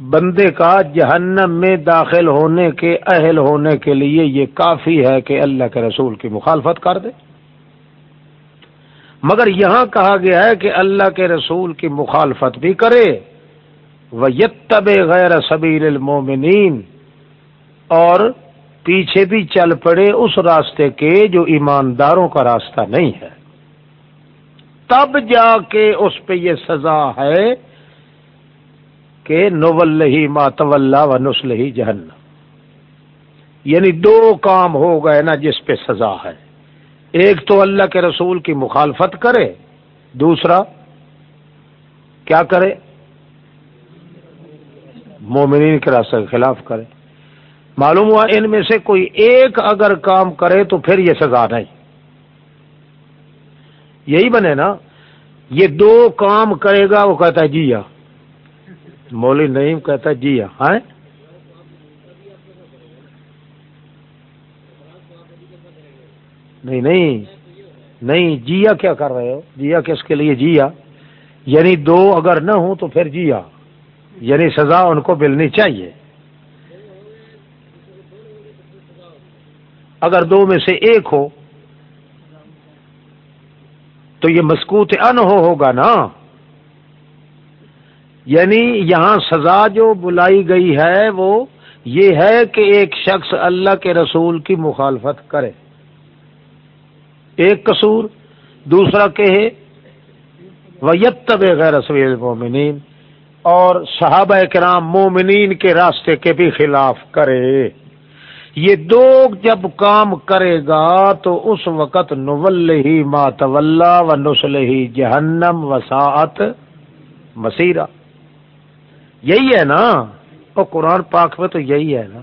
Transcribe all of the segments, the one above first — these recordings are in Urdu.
بندے کا جہنم میں داخل ہونے کے اہل ہونے کے لیے یہ کافی ہے کہ اللہ کے رسول کی مخالفت کر دے۔ مگر یہاں کہا گیا ہے کہ اللہ کے رسول کی مخالفت بھی کرے۔ وہ یتب غیر سبیر المومنین اور پیچھے بھی چل پڑے اس راستے کے جو ایمانداروں کا راستہ نہیں ہے۔ تب جا کے اس پہ یہ سزا ہے کہ نول ہی ماتول و نسل ہی جہنم۔ یعنی دو کام ہو گئے نا جس پہ سزا ہے۔ ایک تو اللہ کے رسول کی مخالفت کرے، دوسرا کیا کرے؟ مومنین کے راستے کے خلاف کرے۔ معلوم ہوا ان میں سے کوئی ایک اگر کام کرے تو پھر یہ سزا نہیں۔ یہی بنے نا، یہ دو کام کرے گا، وہ کہتا ہے جی ہاں۔ مولی نہیں کہتا جی ہاں۔ نہیں نہیں۔ نہیں، جیا کیا کر رہے ہو؟ جیا کس کے لیے؟ جیا۔ یعنی دو اگر نہ ہوں تو پھر جیا۔ یعنی سزا ان کو ملنی چاہیے۔ اگر دو میں سے ایک ہو، تو یہ مسکوت ان ہو ہوگا نا۔ یعنی یہاں سزا جو بلائی گئی ہے وہ یہ ہے کہ ایک شخص اللہ کے رسول کی مخالفت کرے۔ ایک قصور، دوسرا کہے ویتب غیر رسول مومنین اور صحابہ کرام مومنین کے راستے کے بھی خلاف کرے۔ یہ دو جب کام کرے گا تو اس وقت نول ہی ماتول و نسل ہی جہنم وساعت مسیرہ۔ یہی ہے نا؟ اور قرآن پاک میں تو یہی ہے نا؟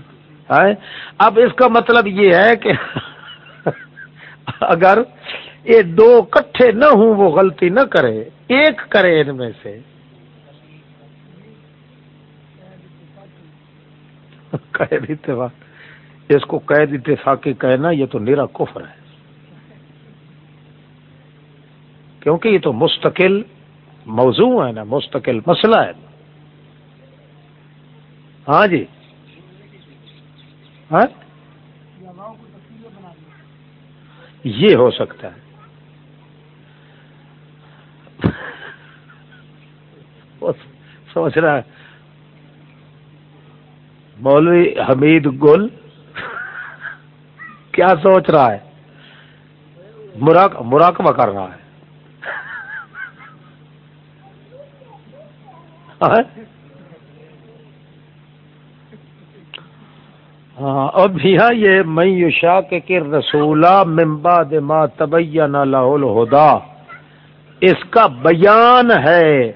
اب اس کا مطلب یہ ہے کہ اگر یہ دو کٹھے نہ ہوں، وہ غلطی نہ کرے، ایک کرے ان میں سے۔ قید اتفاق۔ اس کو قید اتفاقی کہنا یہ تو نیرا کفر ہے۔ کیونکہ یہ تو مستقل موضوع ہے نا، مستقل مسئلہ ہے۔ ہاں جی۔ ہاں؟ یہ ہو سکتا ہے۔ سوچ رہا ہے۔ مولوی حمید گل۔ کیا سوچ رہا ہے؟ مراقبہ کر رہا ہے۔ ہاں؟ ہاں؟ ہاں اب یہ میں شاہ کے رسولہ ممبا دما تبین لاہول ہدا اس کا بیان ہے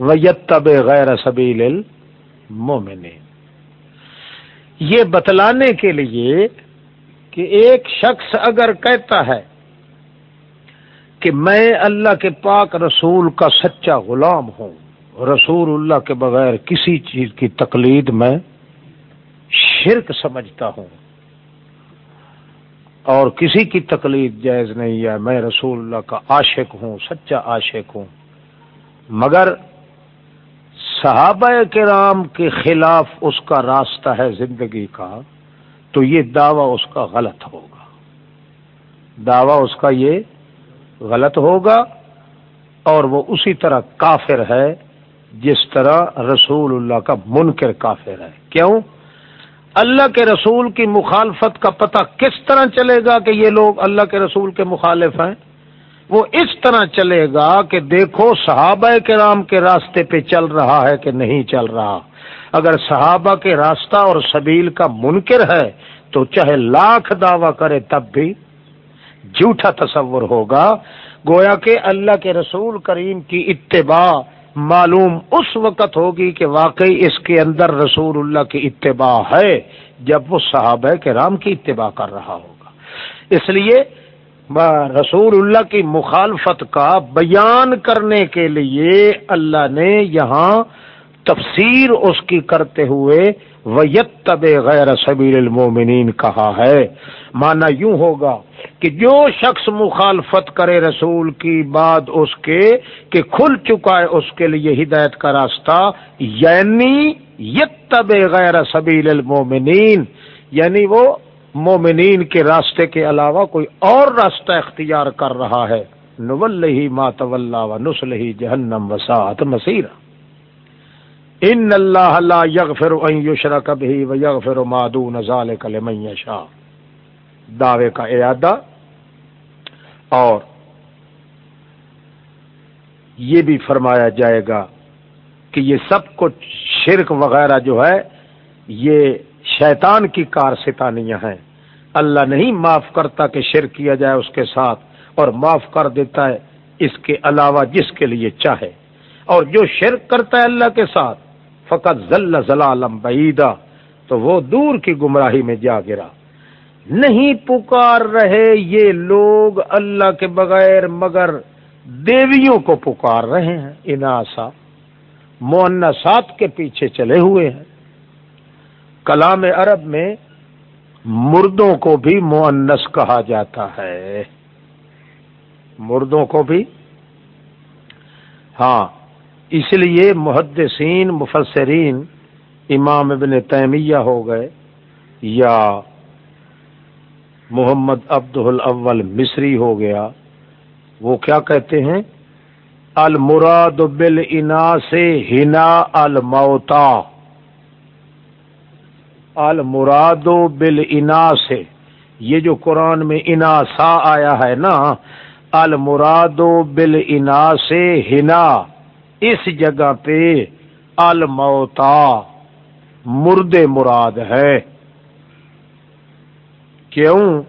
ویتب غیر سبیل المومن یہ بتلانے کے لیے کہ ایک شخص اگر کہتا ہے کہ میں اللہ کے پاک رسول کا سچا غلام ہوں، رسول اللہ کے بغیر کسی چیز کی تقلید میں شرک سمجھتا ہوں۔ اور کسی کی تکلیف جائز نہیں ہے، میں رسول اللہ کا عاشق ہوں، سچا عاشق ہوں۔ مگر صحابہ کرام کے خلاف اس کا راستہ ہے زندگی کا، تو یہ دعویٰ اس کا غلط ہوگا۔ دعویٰ اس کا یہ غلط ہوگا اور وہ اسی طرح کافر ہے جس طرح رسول اللہ کا منکر کافر ہے۔ کیوں؟ اللہ کے رسول کی مخالفت کا پتہ کس طرح چلے گا کہ یہ لوگ اللہ کے رسول کے مخالف ہیں؟ وہ اس طرح چلے گا کہ دیکھو صحابہ کے کے راستے پہ چل رہا ہے کہ نہیں چل رہا۔ اگر صحابہ کے راستہ اور سبیل کا منکر ہے تو چاہے لاکھ دعوی کرے تب بھی جھوٹا تصور ہوگا۔ گویا کہ اللہ کے رسول کریم کی اتباع معلوم اس وقت ہوگی کہ واقعی اس کے اندر رسول اللہ کی اتباع ہے جب وہ صحابہ کے رام کی اتباع کر رہا ہوگا۔ اس لیے رسول اللہ کی مخالفت کا بیان کرنے کے لیے اللہ نے یہاں تفسیر اس کی کرتے ہوئے ویتب غیر سبیل المومنین کہا ہے۔ مانا یوں ہوگا کہ جو شخص مخالفت کرے رسول کی بات اس کے کہ کھل چکا ہے اس کے لیے ہدایت کا راستہ یعنی یتب غیر سبیل المومنین یعنی وہ مومنین کے راستے کے علاوہ کوئی اور راستہ اختیار کر رہا ہے۔ نول ہی مات و نسل ہی جہنم وساط مسیر ان اللہ لا یغفر ان یشرک به و یغفر ما دون ذلك لمن یشاء۔ دعوے کا اعادہ اور یہ بھی فرمایا جائے گا کہ یہ سب کچھ شرک وغیرہ جو ہے، یہ شیطان کی کار ستانیاں ہیں۔ اللہ نہیں معاف کرتا کہ شرک کیا جائے اس کے ساتھ، اور معاف کر دیتا ہے اس کے علاوہ جس کے لیے چاہے۔ اور جو شرک کرتا ہے اللہ کے ساتھ فقط ذل ضلالم بعیدہ تو وہ دور کی گمراہی میں جا گرا۔ نہیں پکار رہے یہ لوگ اللہ کے بغیر، مگر دیویوں کو پکار رہے ہیں، اناسا۔ مونسات کے پیچھے چلے ہوئے ہیں۔ کلام عرب میں مردوں کو بھی مونس کہا جاتا ہے۔ مردوں کو بھی؟ ہاں۔ اس لیے محدثین، مفسرین، امام ابن تیمیہ ہو گئے یا محمد عبد الاول مصری ہو گیا، وہ کیا کہتے ہیں؟ المراد بل انا سے ہنا الموتا۔ المراد بل انا سے یہ جو قرآن میں انا سا آیا ہے نا، المراد بل انا سے ہنا۔ اس جگہ پہ الموتا، مرد مراد ہے۔ کیوں؟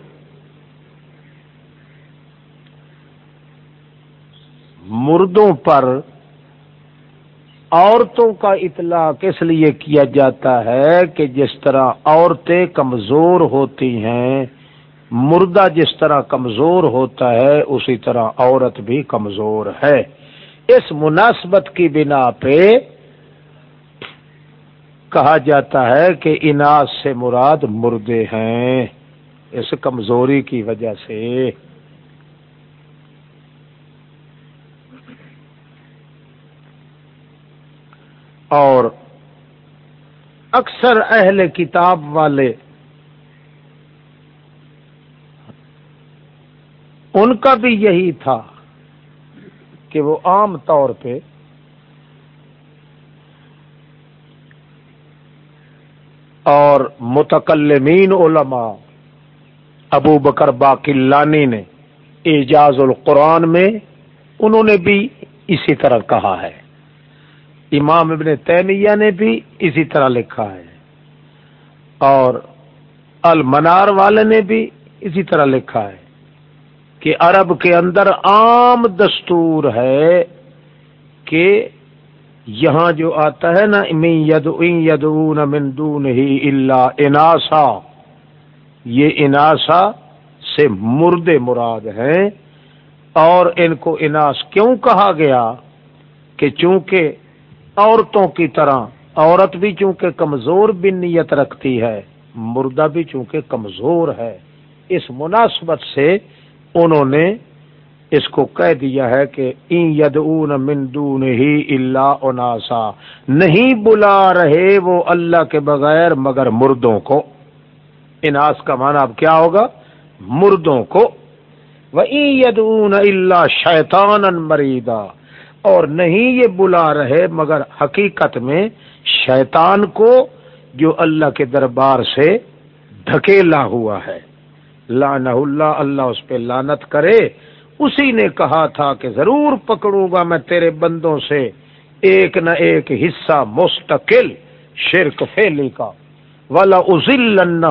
مردوں پر عورتوں کا اطلاق اس لیے کیا جاتا ہے کہ جس طرح عورتیں کمزور ہوتی ہیں، مردہ جس طرح کمزور ہوتا ہے، اسی طرح عورت بھی کمزور ہے۔ اس مناسبت کی بنا پہ کہا جاتا ہے کہ اناج سے مراد مردے ہیں۔ اس کمزوری کی وجہ سے۔ اور اکثر اہل کتاب والے ان کا بھی یہی تھا۔ کہ وہ عام طور پہ اور متکلمین علماء ابو بکر باقلانی نے اعجاز القرآن میں انہوں نے بھی اسی طرح کہا ہے۔ امام ابن تیمیہ نے بھی اسی طرح لکھا ہے۔ اور المنار والے نے بھی اسی طرح لکھا ہے۔ کہ عرب کے اندر عام دستور ہے کہ یہاں جو آتا ہے نا ید ید مندون ہی اللہ اناسا، یہ اناسا سے مرد مراد ہیں اور ان کو اناس کیوں کہا گیا؟ کہ چونکہ عورتوں کی طرح عورت بھی چونکہ کمزور بنیت رکھتی ہے، مردہ بھی چونکہ کمزور ہے۔ اس مناسبت سے انہوں نے اس کو کہہ دیا ہے کہ این ید اون مندون ہی اللہ اناسا۔ نہیں بلا رہے وہ اللہ کے بغیر مگر مردوں کو۔ اناس کا معنی اب کیا ہوگا؟ مردوں کو۔ وہ ید اون اللہ شیتان مریدا اور نہیں یہ بلا رہے مگر حقیقت میں شیطان کو جو اللہ کے دربار سے دھکیلا ہوا ہے۔ لانہ اللہ اللہ اس پہ لانت کرے۔ اسی نے کہا تھا کہ ضرور پکڑوں گا میں تیرے بندوں سے۔ ایک نہ ایک حصہ مستقل شرک فیلی کا۔ والا ازل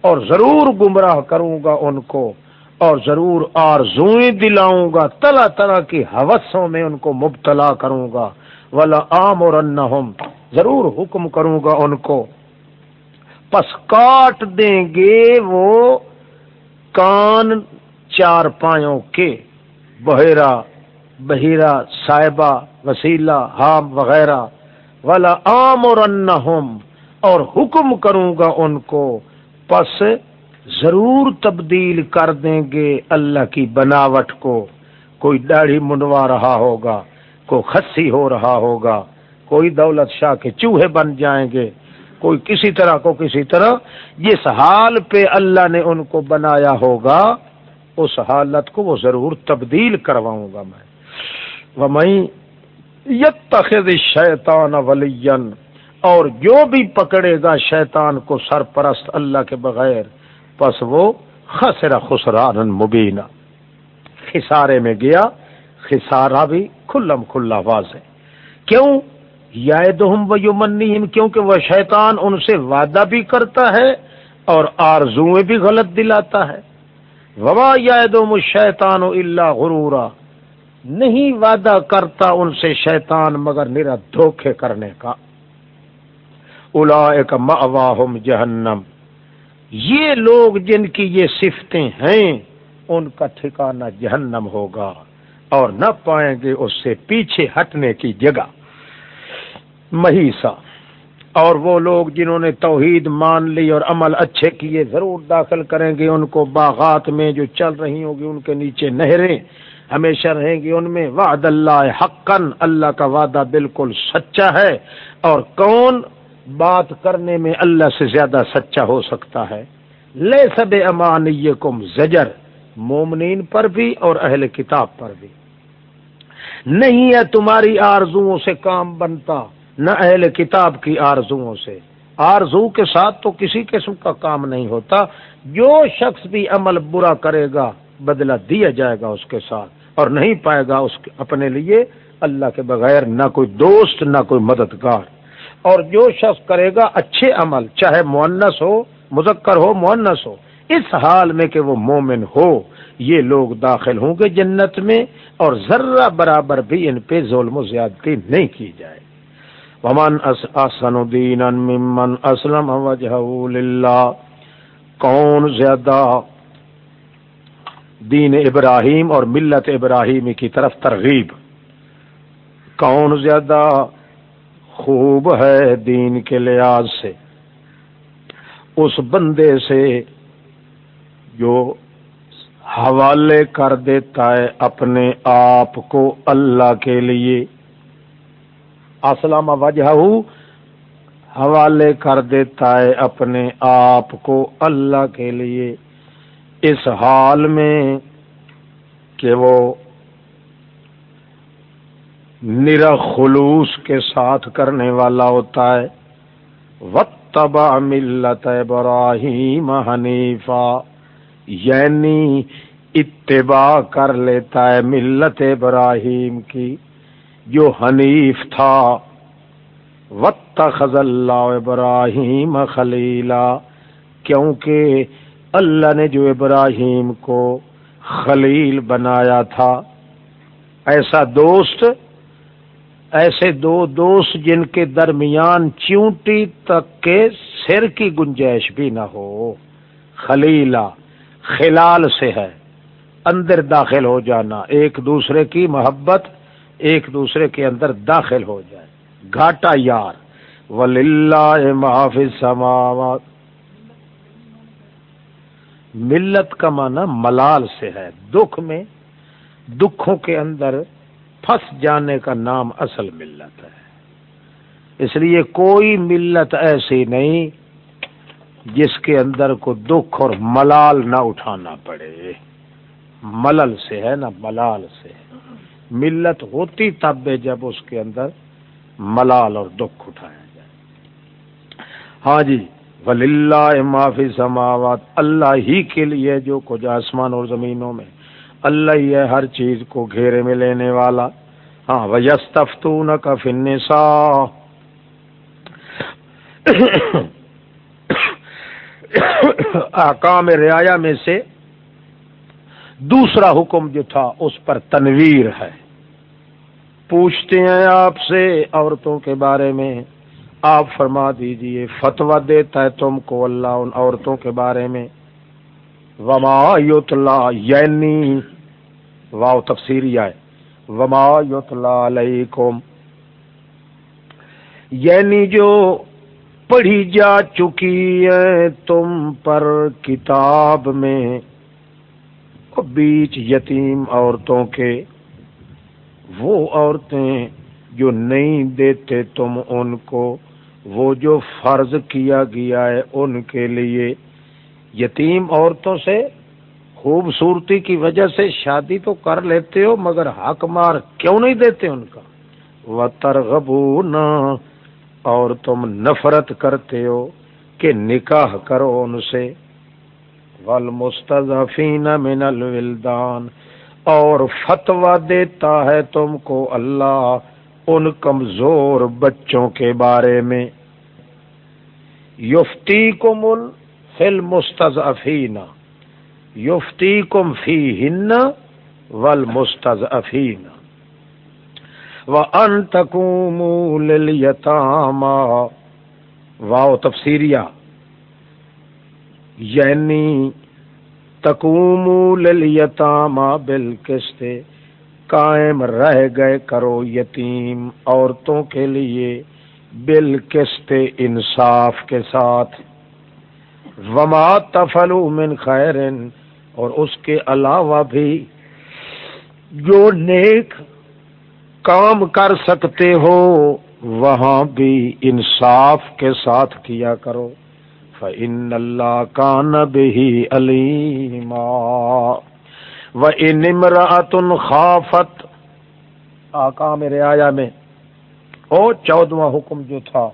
اور ضرور گمراہ کروں گا ان کو۔ اور ضرور آرزوئیں دلاؤں گا، طرح طرح کی حوثوں میں ان کو مبتلا کروں گا۔ والا عام اور ضرور حکم کروں گا ان کو۔ پس کاٹ دیں گے وہ کان چار پایوں کے بحیرا بحیرا صاحبہ، وسیلہ، حام وغیرہ والا عام اور اور حکم کروں گا ان کو، پس ضرور تبدیل کر دیں گے اللہ کی بناوٹ کو۔ کوئی داڑھی منڈوا رہا ہوگا، کوئی خسی ہو رہا ہوگا، کوئی دولت شاہ کے چوہے بن جائیں گے۔ کوئی کسی طرح کو کسی طرح، جس حال پہ اللہ نے ان کو بنایا ہوگا، اس حالت کو وہ ضرور تبدیل کرواؤں گا میں۔ وہ میں شیطان ولین اور جو بھی پکڑے گا شیطان کو سرپرست اللہ کے بغیر، پس وہ خسرا خسران مبینہ۔ خسارے میں گیا خسارا بھی کھلم کھلا واضح۔ کیوں؟ یا دہم و یمنیم کیونکہ وہ شیطان ان سے وعدہ بھی کرتا ہے اور آرزویں بھی غلط دلاتا ہے۔ وبا یا دم شیطان اللہ غرورا۔ نہیں وعدہ کرتا ان سے شیطان مگر میرا دھوکے کرنے کا۔ الا ایک مواہم جہنم۔ یہ لوگ جن کی یہ صفتیں ہیں، ان کا ٹھکانہ جہنم ہوگا اور نہ پائیں گے اس سے پیچھے ہٹنے کی جگہ۔ مہیسا۔ اور وہ لوگ جنہوں نے توحید مان لی اور عمل اچھے کیے ضرور داخل کریں گے، ان کو باغات میں جو چل رہی ہوگی ان کے نیچے نہریں ہمیشہ رہیں گی۔ ان میں وعد اللہ حقن اللہ کا وعدہ بالکل سچا ہے۔ اور کون؟ بات کرنے میں اللہ سے زیادہ سچا ہو سکتا ہے۔ لے سب امان کم زجر، مومنین پر بھی اور اہل کتاب پر بھی۔ نہیں ہے تمہاری آرزوؤں سے کام بنتا۔ نہ اہل کتاب کی آرزوؤں سے۔ آرزو کے ساتھ تو کسی قسم کا کام نہیں ہوتا۔ جو شخص بھی عمل برا کرے گا، بدلہ دیا جائے گا اس کے ساتھ اور نہیں پائے گا اس اپنے لیے۔ اللہ کے بغیر نہ کوئی دوست، نہ کوئی مددگار۔ اور جو شخص کرے گا اچھے عمل، چاہے مونس ہو، مذکر ہو مونس ہو، اس حال میں کہ وہ مومن ہو، یہ لوگ داخل ہوں گے جنت میں اور ذرہ برابر بھی ان پہ ظلم و زیادتی نہیں کی جائے۔ ومن احسن دینا ممن اسلم وجہ للہ کون زیادہ دین ابراہیم اور ملت ابراہیم کی طرف ترغیب؟ کون زیادہ خوب ہے دین کے لحاظ سے؟ اس بندے سے جو حوالے کر دیتا ہے اپنے آپ کو اللہ کے لیے۔ اسلام وجہ حوالے کر دیتا ہے اپنے آپ کو اللہ کے لیے۔ اس حال میں کہ وہ نرا خلوص کے ساتھ کرنے والا ہوتا ہے۔ وتبا ملت ابراہیم حنیفہ یعنی اتباع کر لیتا ہے ملت ابراہیم کی۔ جو حنیف تھا. وط خز اللہ ابراہیم خلیلا کیونکہ اللہ نے جو ابراہیم کو خلیل بنایا تھا. ایسا دوست، ایسے دو دوست جن کے درمیان چونٹی تک کے سر کی گنجائش بھی نہ ہو. خلیلا خلال سے ہے، اندر داخل ہو جانا، ایک دوسرے کی محبت ایک دوسرے کے اندر داخل ہو جائے۔ گھاٹا یار۔ وللہ محافظ سماوات ملت کا معنی ملال سے ہے۔ دکھ میں، دکھوں کے اندر پھنس جانے کا نام اصل ملت ہے۔ اس لیے کوئی ملت ایسی نہیں جس کے اندر کو دکھ اور ملال نہ اٹھانا پڑے۔ ملل سے ہے نا ملال سے۔ ہے ملت ہوتی تب جب اس کے اندر ملال اور دکھ اٹھایا جائے۔ ہاں جی ولی اللہ معافی سماوات اللہ ہی کے لیے جو کچھ آسمان اور زمینوں میں، اللہ ہی ہے ہر چیز کو گھیرے میں لینے والا۔ ہاں ویستفتون کا فنسا آکام رعایا میں سے دوسرا حکم جو تھا اس پر تنویر ہے۔ پوچھتے ہیں آپ سے عورتوں کے بارے میں، آپ فرما دیجیے فتوا دیتا ہے تم کو اللہ ان عورتوں کے بارے میں۔ وما یوتلا یعنی واؤ تفسیری آئے۔ وما یوتلا علیکم یعنی جو پڑھی جا چکی ہے تم پر کتاب میں۔ بیچ یتیم عورتوں کے، وہ عورتیں جو نہیں دیتے تم ان کو، وہ جو فرض کیا گیا ہے ان کے لیے۔ یتیم عورتوں سے خوبصورتی کی وجہ سے شادی تو کر لیتے ہو، مگر حق مار کیوں نہیں دیتے ان کا؟ وہ ترغبو اور تم نفرت کرتے ہو کہ نکاح کرو ان سے۔ ول من الولدان، اور فتوا دیتا ہے تم کو اللہ ان کمزور بچوں کے بارے میں۔ یفتی کمل فل مستضفین یفتی کم فی ہن ول مستض افین و ان تکوم واؤ تفسیریا یعنی تکوم للیتاما بالکشت قائم رہ گئے کرو یتیم عورتوں کے لیے بالکشت انصاف کے ساتھ۔ وما تفلو من خیرن اور اس کے علاوہ بھی جو نیک کام کر سکتے ہو، وہاں بھی انصاف کے ساتھ کیا کرو۔ فن اللہ کا نب ہی علیما و ان خافت آقا میرے آیا میں، او چودواں حکم جو تھا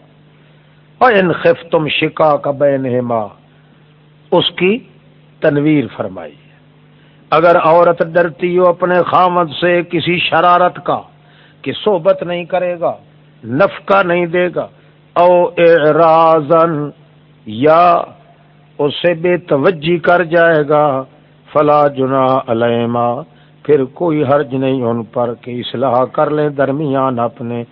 ان خف تم شکا کا بین اس کی تنویر فرمائی۔ اگر عورت ڈرتی ہو اپنے خامد سے کسی شرارت کا، کہ صحبت نہیں کرے گا، نفقہ نہیں دے گا، او اعرازن یا اسے بے توجہ کر جائے گا، فلا جنا علیما پھر کوئی حرج نہیں ان پر کہ اصلاح کر لیں درمیان اپنے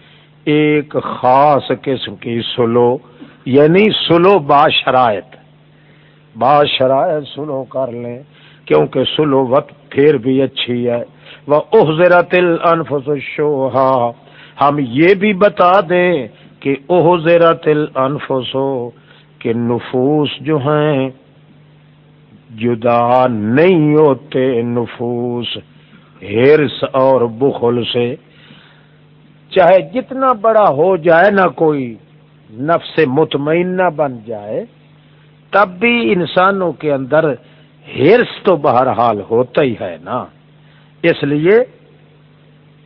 ایک خاص قسم کی سلو یعنی سلو با شرائط۔ با شرائط سلو کر لیں، کیونکہ سلو وقت پھر بھی اچھی ہے۔ وہ احزرت الانفس الشوہا ہم یہ بھی بتا دیں کہ احزرت الانفس کہ نفوس جو ہیں، جدا نہیں ہوتے نفوس ہرس اور بخل سے۔ چاہے جتنا بڑا ہو جائے نہ کوئی، نفس مطمئنہ بن جائے، تب بھی انسانوں کے اندر ہرس تو بہرحال ہوتا ہی ہے نا۔ اس لیے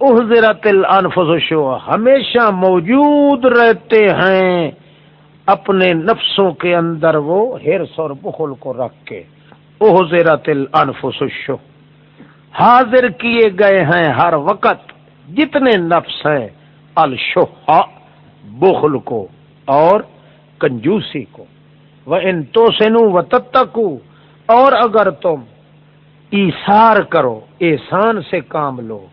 احضرت الانفس شو ہمیشہ موجود رہتے ہیں۔ اپنے نفسوں کے اندر وہ ہرس اور بخل کو رکھ کے احضرت الانفس شو حاضر کیے گئے ہیں ہر وقت جتنے نفس ہیں الشہ بخل کو اور کنجوسی کو۔ وہ ان تو سنو و تتکو اور اگر تم ایسار کرو، احسان سے کام لو۔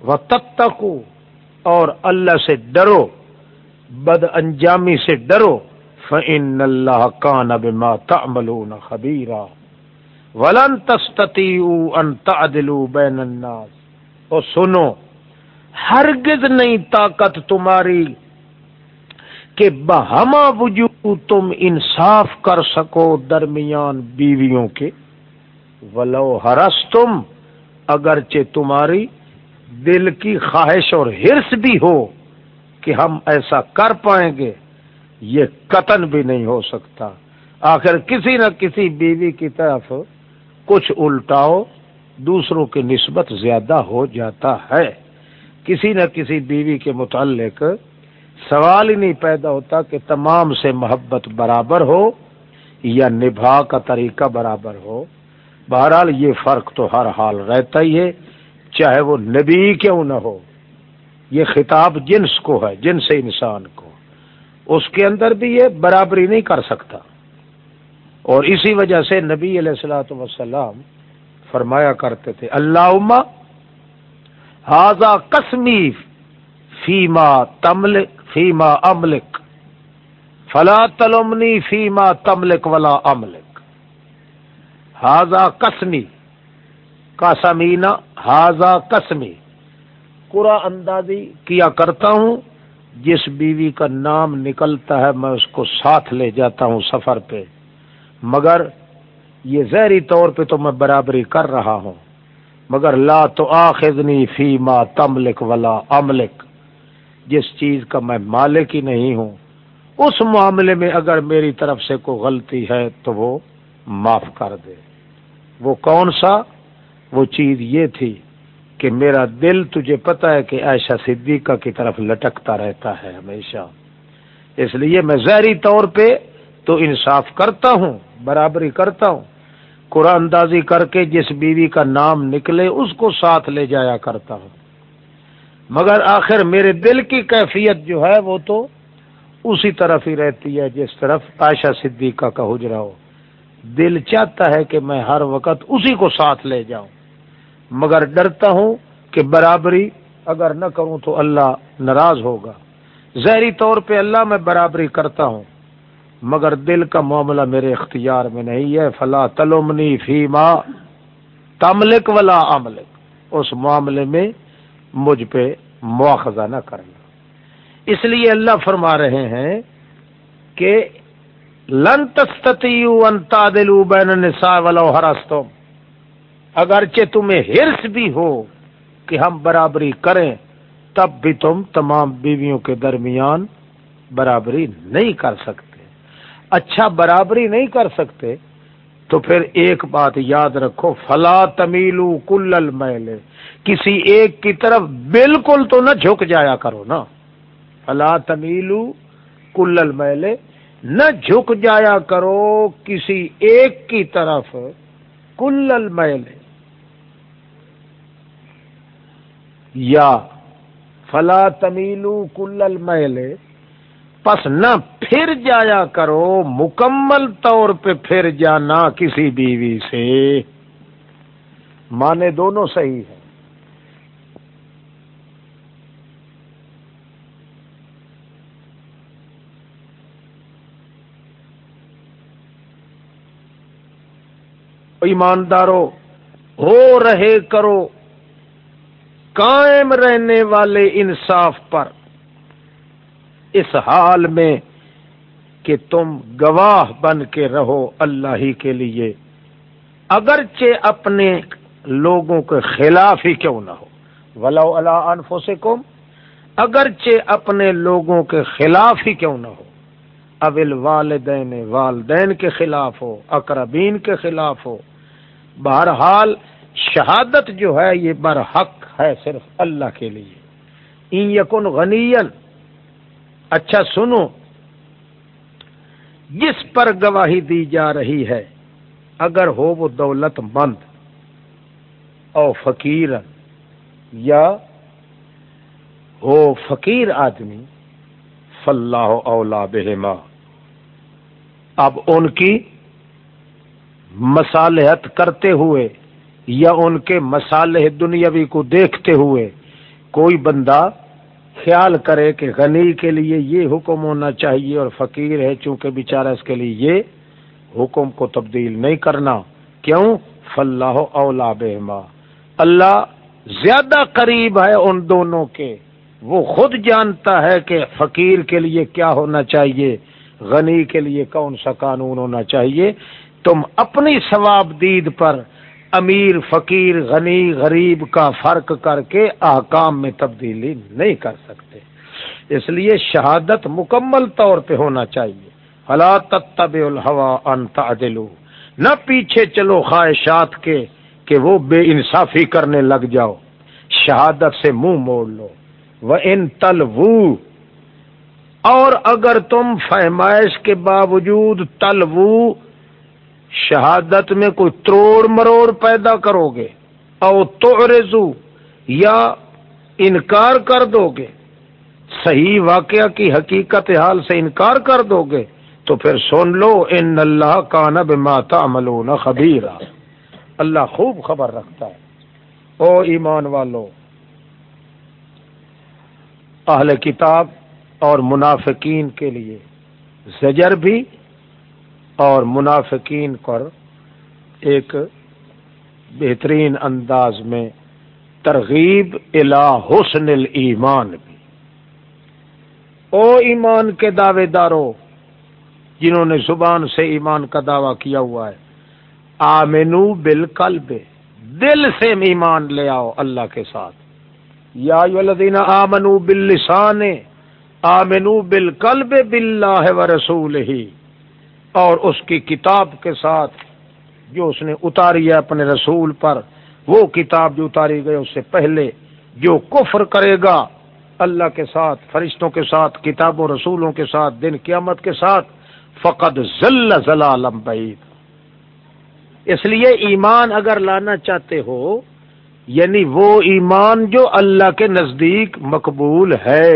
وہ تتکو اور اللہ سے ڈرو۔ بد انجامی سے ڈرو فن اللہ کا نب ماتا ملون خبیرا ولن تستی ان تعدلو بین الناس۔ اور سنو، ہرگز نہیں طاقت تمہاری کہ بہما وجود تم انصاف کر سکو درمیان بیویوں کے۔ ولو ہرس تم اگرچہ تمہاری دل کی خواہش اور ہرس بھی ہو۔ کہ ہم ایسا کر پائیں گے، یہ قتل بھی نہیں ہو سکتا۔ آخر کسی نہ کسی بیوی کی طرف کچھ الٹاؤ، دوسروں کی نسبت زیادہ ہو جاتا ہے۔ کسی نہ کسی بیوی کے متعلق سوال ہی نہیں پیدا ہوتا کہ تمام سے محبت برابر ہو یا نبھا کا طریقہ برابر ہو۔ بہرحال یہ فرق تو ہر حال رہتا ہی ہے، چاہے وہ نبی کیوں نہ ہو۔ یہ خطاب جنس کو ہے، جنس انسان کو۔ اس کے اندر بھی یہ برابری نہیں کر سکتا۔ اور اسی وجہ سے نبی علیہ السلاۃ وسلام فرمایا کرتے تھے اللہ حاضہ کسمی فیما تمل فیما املک۔ فلا تلمنی فیما تملک ولا املک۔ ہاضا کسمی کا سمینا ہاضا کسمی قرا اندازی کیا کرتا ہوں۔ جس بیوی کا نام نکلتا ہے میں اس کو ساتھ لے جاتا ہوں سفر پہ۔ مگر یہ زہری طور پہ تو میں برابری کر رہا ہوں۔ مگر لا تو آخذنی فی ما تملک ولا املک۔ جس چیز کا میں مالک ہی نہیں ہوں۔ اس معاملے میں اگر میری طرف سے کوئی غلطی ہے تو وہ معاف کر دے۔ وہ کون سا؟ وہ چیز یہ تھی کہ میرا دل تجھے پتا ہے کہ ایشا صدیقہ کی طرف لٹکتا رہتا ہے ہمیشہ۔ اس لیے میں زہری طور پہ تو انصاف کرتا ہوں، برابری کرتا ہوں۔ قرآن اندازی کر کے جس بیوی کا نام نکلے اس کو ساتھ لے جایا کرتا ہوں۔ مگر آخر میرے دل کی کیفیت جو ہے وہ تو اسی طرف ہی رہتی ہے، جس طرف عائشہ صدیقہ کا حجرا ہو۔ دل چاہتا ہے کہ میں ہر وقت اسی کو ساتھ لے جاؤں۔ مگر ڈرتا ہوں کہ برابری اگر نہ کروں تو اللہ ناراض ہوگا۔ زہری طور پہ اللہ میں برابری کرتا ہوں، مگر دل کا معاملہ میرے اختیار میں نہیں ہے۔ فلا تلومنی فی ماں تملک ولا املک۔ اس معاملے میں مجھ پہ مواخذہ نہ کرنا۔ اس لیے اللہ فرما رہے ہیں کہ لن تستطيعوا ان تعدلوا بين النساء ولو حرصتم اگرچہ تمہیں ہرس بھی ہو کہ ہم برابری کریں، تب بھی تم تمام بیویوں کے درمیان برابری نہیں کر سکتے۔ اچھا برابری نہیں کر سکتے، تو پھر ایک بات یاد رکھو، فلا تمیلو کل المیل۔ کسی ایک کی طرف بالکل تو نہ جھک جایا کرو نا۔ فلا تمیلو کل المیل۔ نہ جھک جایا کرو کسی ایک کی طرف کل المیل۔ یا فلا تمیلو کل المیل، پس نہ پھر جایا کرو، مکمل طور پہ پھر جانا کسی بیوی سے۔ مانے دونوں صحیح ہے ایماندارو، ہو رہے کرو۔ قائم رہنے والے انصاف پر اس حال میں کہ تم گواہ بن کے رہو اللہ ہی کے لیے، اگرچہ اپنے لوگوں کے خلاف ہی کیوں نہ ہو۔ ولو اللہ انفو سے اگرچہ اپنے لوگوں کے خلاف ہی کیوں نہ ہو۔ اول والدین والدین کے خلاف ہو، اقربین کے خلاف ہو۔ بہرحال شہادت جو ہے، یہ برحق ہے صرف اللہ کے لیے۔ این یکن غنی اچھا سنو، جس پر گواہی دی جا رہی ہے، اگر ہو وہ دولت مند او فقیر یا ہو فقیر آدمی فلاح اولا بہما۔ اب ان کی مصالحت کرتے ہوئے یا ان کے مسالح دنیاوی کو دیکھتے ہوئے کوئی بندہ خیال کرے کہ غنی کے لیے یہ حکم ہونا چاہیے اور فقیر ہے چونکہ بیچارہ اس کے لیے یہ حکم کو تبدیل نہیں کرنا۔ کیوں؟ فلاح اولا بہما۔ اللہ زیادہ قریب ہے ان دونوں کے۔ وہ خود جانتا ہے کہ فقیر کے لیے کیا ہونا چاہیے، غنی کے لیے کون سا قانون ہونا چاہیے۔ تم اپنی ثواب دید پر امیر، فقیر، غنی، غریب کا فرق کر کے احکام میں تبدیلی نہیں کر سکتے۔ اس لیے شہادت مکمل طور پہ ہونا چاہیے۔ فلا تب الحوا ان تعدلو نہ پیچھے چلو خواہشات کے کہ وہ بے انصافی کرنے لگ جاؤ۔ شہادت سے منہ موڑ لو۔ وہ ان تل اور اگر تم فہمائش کے باوجود تلو شہادت میں کوئی تروڑ مروڑ پیدا کرو گے او تو یا انکار کر دو گے صحیح واقعہ کی حقیقت حال سے انکار کر دو گے تو پھر سن لو، ان اللہ کا نب ماتا ملو نہ اللہ خوب خبر رکھتا ہے۔ او ایمان والو، اہل کتاب اور منافقین کے لیے زجر بھی اور منافقین پر ایک بہترین انداز میں ترغیب الا حسن الایمان بھی۔ او ایمان کے دعوے دارو جنہوں نے زبان سے ایمان کا دعویٰ کیا ہوا ہے، آمنو بالقلب، دل سے ایمان لے آؤ اللہ کے ساتھ۔ یا الذین آمنو باللسان، آمنو بالقلب باللہ و رسول ہی اور اس کی کتاب کے ساتھ جو اس نے اتاری ہے اپنے رسول پر، وہ کتاب جو اتاری گئی اس سے پہلے، جو کفر کرے گا، اللہ کے ساتھ، فرشتوں کے ساتھ کتاب و رسولوں کے ساتھ، دن قیامت کے ساتھ فقط ذل ضلالم بعید۔ اس لیے ایمان اگر لانا چاہتے ہو یعنی وہ ایمان جو اللہ کے نزدیک مقبول ہے،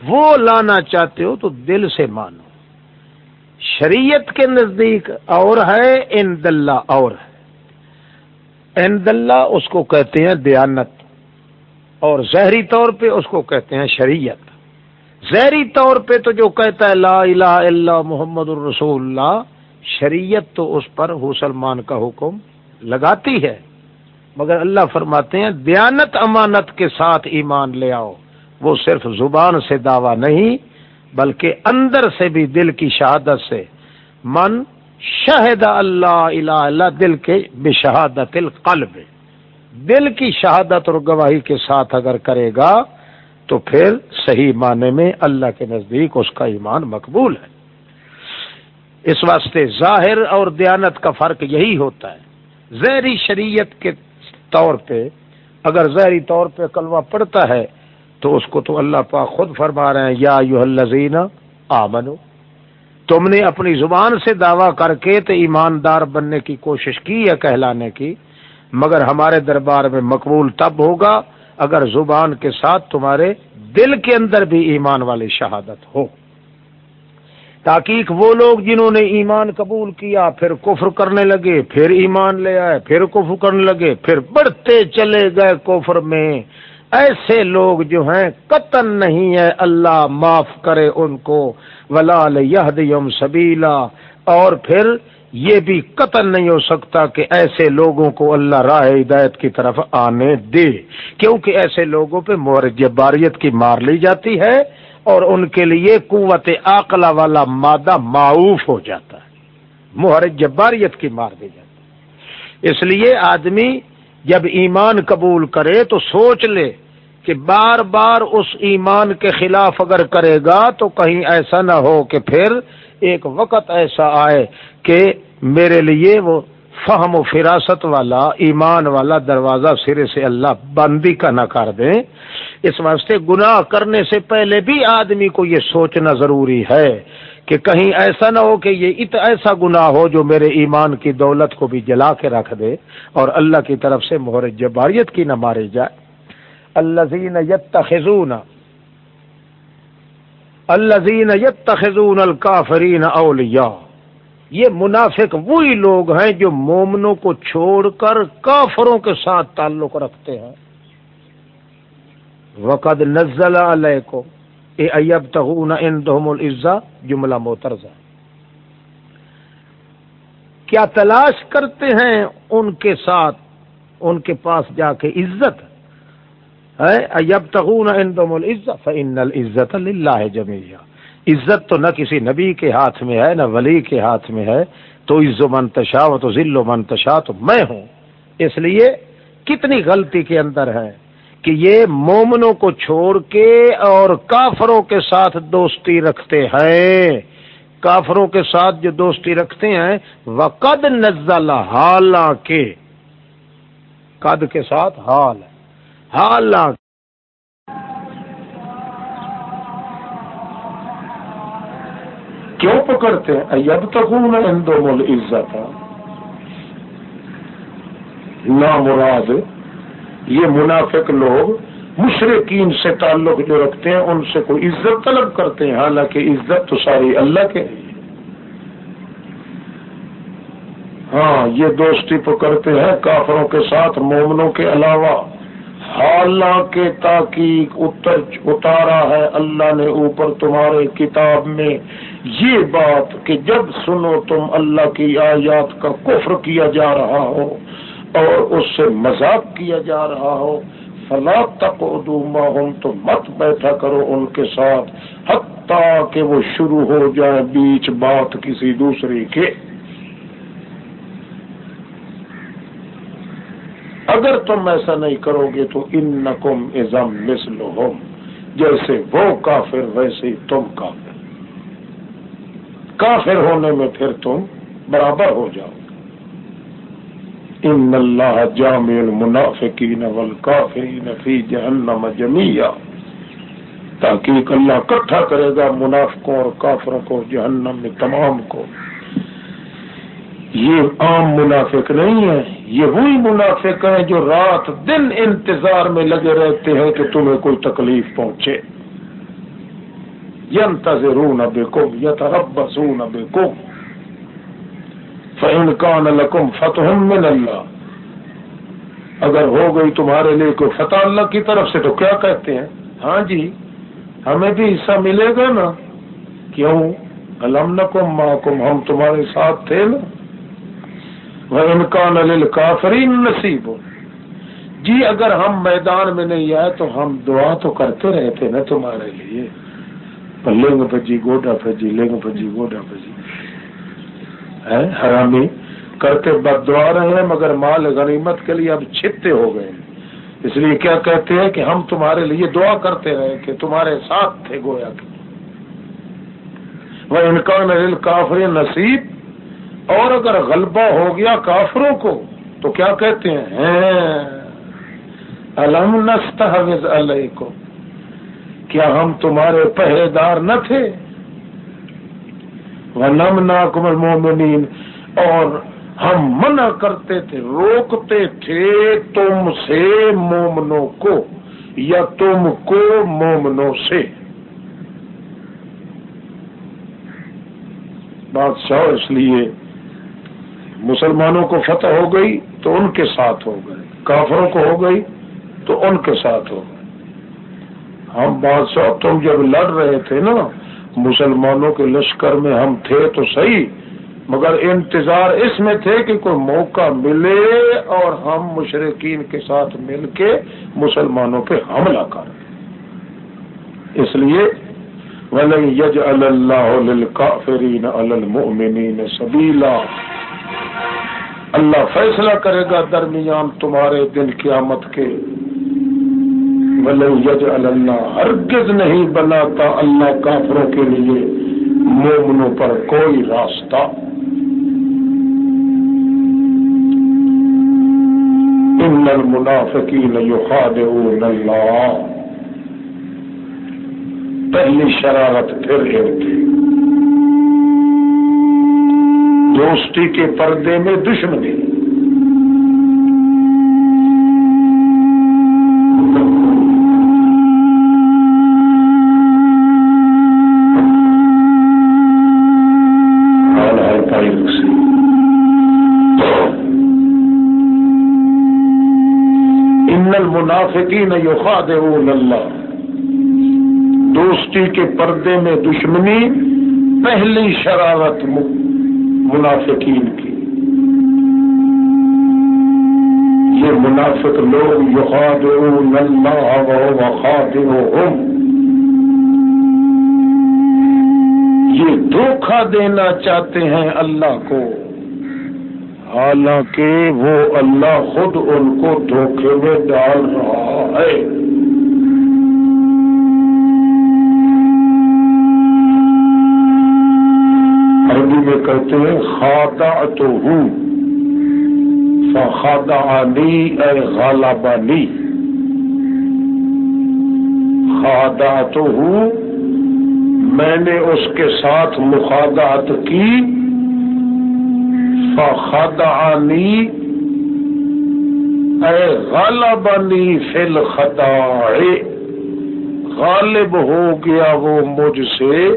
وہ لانا چاہتے ہو تو دل سے مانو۔ شریعت کے نزدیک اور ہے، ان دلہ اور ہے۔ ان دلہ اس کو کہتے ہیں دیانت اور زہری طور پہ اس کو کہتے ہیں شریعت۔ زہری طور پہ تو جو کہتا ہے لا الہ الا محمد الرسول اللہ شریعت تو اس پر مسلمان کا حکم لگاتی ہے۔ مگر اللہ فرماتے ہیں دیانت امانت کے ساتھ ایمان لے آؤ، وہ صرف زبان سے دعویٰ نہیں بلکہ اندر سے بھی دل کی شہادت سے من شہد اللہ الہ اللہ دل کے بشہادت القلب۔ دل کی شہادت اور گواہی کے ساتھ اگر کرے گا تو پھر صحیح معنی میں اللہ کے نزدیک اس کا ایمان مقبول ہے۔ اس واسطے ظاہر اور دیانت کا فرق یہی ہوتا ہے۔ زہری شریعت کے طور پہ، اگر زہری طور پہ کلوہ پڑتا ہے تو اس کو تو اللہ پاک خود فرما رہے ہیں، یا یو الزین آمنو تم نے اپنی زبان سے دعویٰ کر کے تو ایماندار بننے کی کوشش کی ہے کہلانے کی، مگر ہمارے دربار میں مقبول تب ہوگا اگر زبان کے ساتھ تمہارے دل کے اندر بھی ایمان والی شہادت ہو۔ تاکہ وہ لوگ جنہوں نے ایمان قبول کیا، پھر کفر کرنے لگے، پھر ایمان لے آئے، پھر کفر کرنے لگے، پھر بڑھتے چلے گئے کفر میں۔ ایسے لوگ جو ہیں، قطن نہیں ہے، اللہ معاف کرے ان کو۔ ولال یہ سبیلا اور پھر یہ بھی قتل نہیں ہو سکتا کہ ایسے لوگوں کو اللہ راہ ہدایت کی طرف آنے دے۔ کیونکہ ایسے لوگوں پہ جباریت کی مار لی جاتی ہے اور ان کے لیے قوت عقلہ والا مادہ معاوف ہو جاتا ہے۔ مہر جباریت کی مار دی جاتی ہے۔ اس لیے آدمی جب ایمان قبول کرے تو سوچ لے کہ بار بار اس ایمان کے خلاف اگر کرے گا تو کہیں ایسا نہ ہو کہ پھر ایک وقت ایسا آئے کہ میرے لیے وہ فہم و فراست والا، ایمان والا دروازہ سرے سے اللہ بندی کا نہ کر دیں اس واسطے گناہ کرنے سے پہلے بھی آدمی کو یہ سوچنا ضروری ہے۔ کہ کہیں ایسا نہ ہو کہ یہ ات ایسا گناہ ہو جو میرے ایمان کی دولت کو بھی جلا کے رکھ دے اور اللہ کی طرف سے مہر جباریت کی نہ ماری جائے۔ اللہ زین یت خزون الکافرین اولیا یہ منافق وہی لوگ ہیں جو مومنوں کو چھوڑ کر کافروں کے ساتھ تعلق رکھتے ہیں۔ وقد نزل علیہ کو اے ایب تغون ان دہم العزا جملہ موترزہ کیا تلاش کرتے ہیں ان کے ساتھ، ان کے پاس جا کے عزت؟ ہے ایب تغون ان دہم فن العزت اللہ جمیہ عزت تو نہ کسی نبی کے ہاتھ میں ہے، نہ ولی کے ہاتھ میں ہے۔ تو عز و منتشا و تو ذل و منتشا تو میں ہوں۔ اس لیے کتنی غلطی کے اندر ہے کہ یہ مومنوں کو چھوڑ کے اور کافروں کے ساتھ دوستی رکھتے ہیں۔ کافروں کے ساتھ جو دوستی رکھتے ہیں وہ قد نزل حالانکہ قد کے ساتھ حال حالانکہ کیوں پکڑتے ہیں؟ اب تک دو مول عزت مراد یہ منافق لوگ مشرقین سے تعلق جو رکھتے ہیں، ان سے کوئی عزت طلب کرتے ہیں، حالانکہ عزت تو ساری اللہ کے ہاں یہ دوستی پکڑتے ہیں کافروں کے ساتھ، مومنوں کے علاوہ۔ حالانکہ تاکہ اتر اتارا ہے، اللہ نے اوپر تمہارے کتاب میں یہ بات کہ جب سنو تم اللہ کی آیات کا کفر کیا جا رہا ہو اور اس سے مذاق کیا جا رہا ہو۔ فلا تک ادوما تو مت بیٹھا کرو ان کے ساتھ حتیٰ کہ وہ شروع ہو جائے بیچ بات کسی دوسرے کے۔ اگر تم ایسا نہیں کرو گے تو ان نقم ازم مسل جیسے وہ کافر ویسے ہی تم کافر۔ کافر ہونے میں پھر تم برابر ہو جاؤ۔ ان اللہ جامع المنافقین والکافرین فی جہنم جمیا تحقیق اللہ اکٹھا کرے گا منافقوں اور کافروں کو جہنم میں تمام کو۔ یہ عام منافق نہیں ہے یہ وہی منافق ہیں جو رات دن انتظار میں لگے رہتے ہیں کہ تمہیں کوئی تکلیف پہنچے۔ ین تذرون بکم یتربصون بکم فإن کان لکم فتح من اللہ اگر ہو گئی تمہارے لیے کوئی فتح اللہ کی طرف سے تو کیا کہتے ہیں؟ ہاں جی ہمیں بھی حصہ ملے گا نا۔ کیوں؟ علم نکم محکم ہم تمہارے ساتھ تھے نا۔ وہ امکان عل کافرین نصیب ہو جی اگر ہم میدان میں نہیں آئے تو ہم دعا تو کرتے رہتے نا تمہارے لیے۔ لنگ بجی گوڈا بجی لنگ بجی گوڈا بجی حرامی کرتے بد دعا رہے ہیں، مگر مال غنیمت کے لیے اب چھتے ہو گئے اس لیے کیا کہتے ہیں کہ ہم تمہارے لیے دعا کرتے رہے کہ تمہارے ساتھ تھے گویا کہ۔ وہ انکان کافر نصیب، اور اگر غلبہ ہو گیا کافروں کو، تو کیا کہتے ہیں۔ الم نستحوذ علیکم، کیا ہم تمہارے پہرے دار نہ تھے؟ ونم ناکم اور ہم منع کرتے تھے، روکتے تھے تم سے مومنوں کو، یا تم کو مومنوں سے۔ بادشاہ اس لیے مسلمانوں کو فتح ہو گئی تو ان کے ساتھ ہو گئے، کافروں کو ہو گئی تو ان کے ساتھ ہو گئے۔ ہم بادشاہ، تم جب لڑ رہے تھے نا مسلمانوں کے لشکر میں ہم تھے تو صحیح، مگر انتظار اس میں تھے کہ کوئی موقع ملے اور ہم مشرقین کے ساتھ مل کے مسلمانوں پہ حملہ کر اس لیے یج اللہ کافرین المؤمنین سبیلا اللہ فیصلہ کرے گا درمیان تمہارے دن قیامت کے۔ یج اللہ ہرگز نہیں بناتا اللہ کافروں کے لیے مومنوں پر کوئی راستہ۔ ان المنافقین یخادعون اللہ۔ پہلی شرارت پھر ان کی دوستی کے پردے میں دشمنی۔ المنافقین یخادعون اللہ۔ دوستی کے پردے میں دشمنی، پہلی شرارت منافقین کی۔ یہ منافق لوگ یخادعون اللہ وخادعهم یہ دھوکہ دینا چاہتے ہیں اللہ کو۔ حالانکہ وہ اللہ خود ان کو دھوکے میں ڈال رہا ہے۔ عربی میں کہتے ہیں خادا تو ہوں فخادا علی اے غالبانی۔ خادا تو ہوں میں نے اس کے ساتھ مخادات کی۔ فخدعنی اے غالبانی فل خداع غالب ہو گیا وہ مجھ سے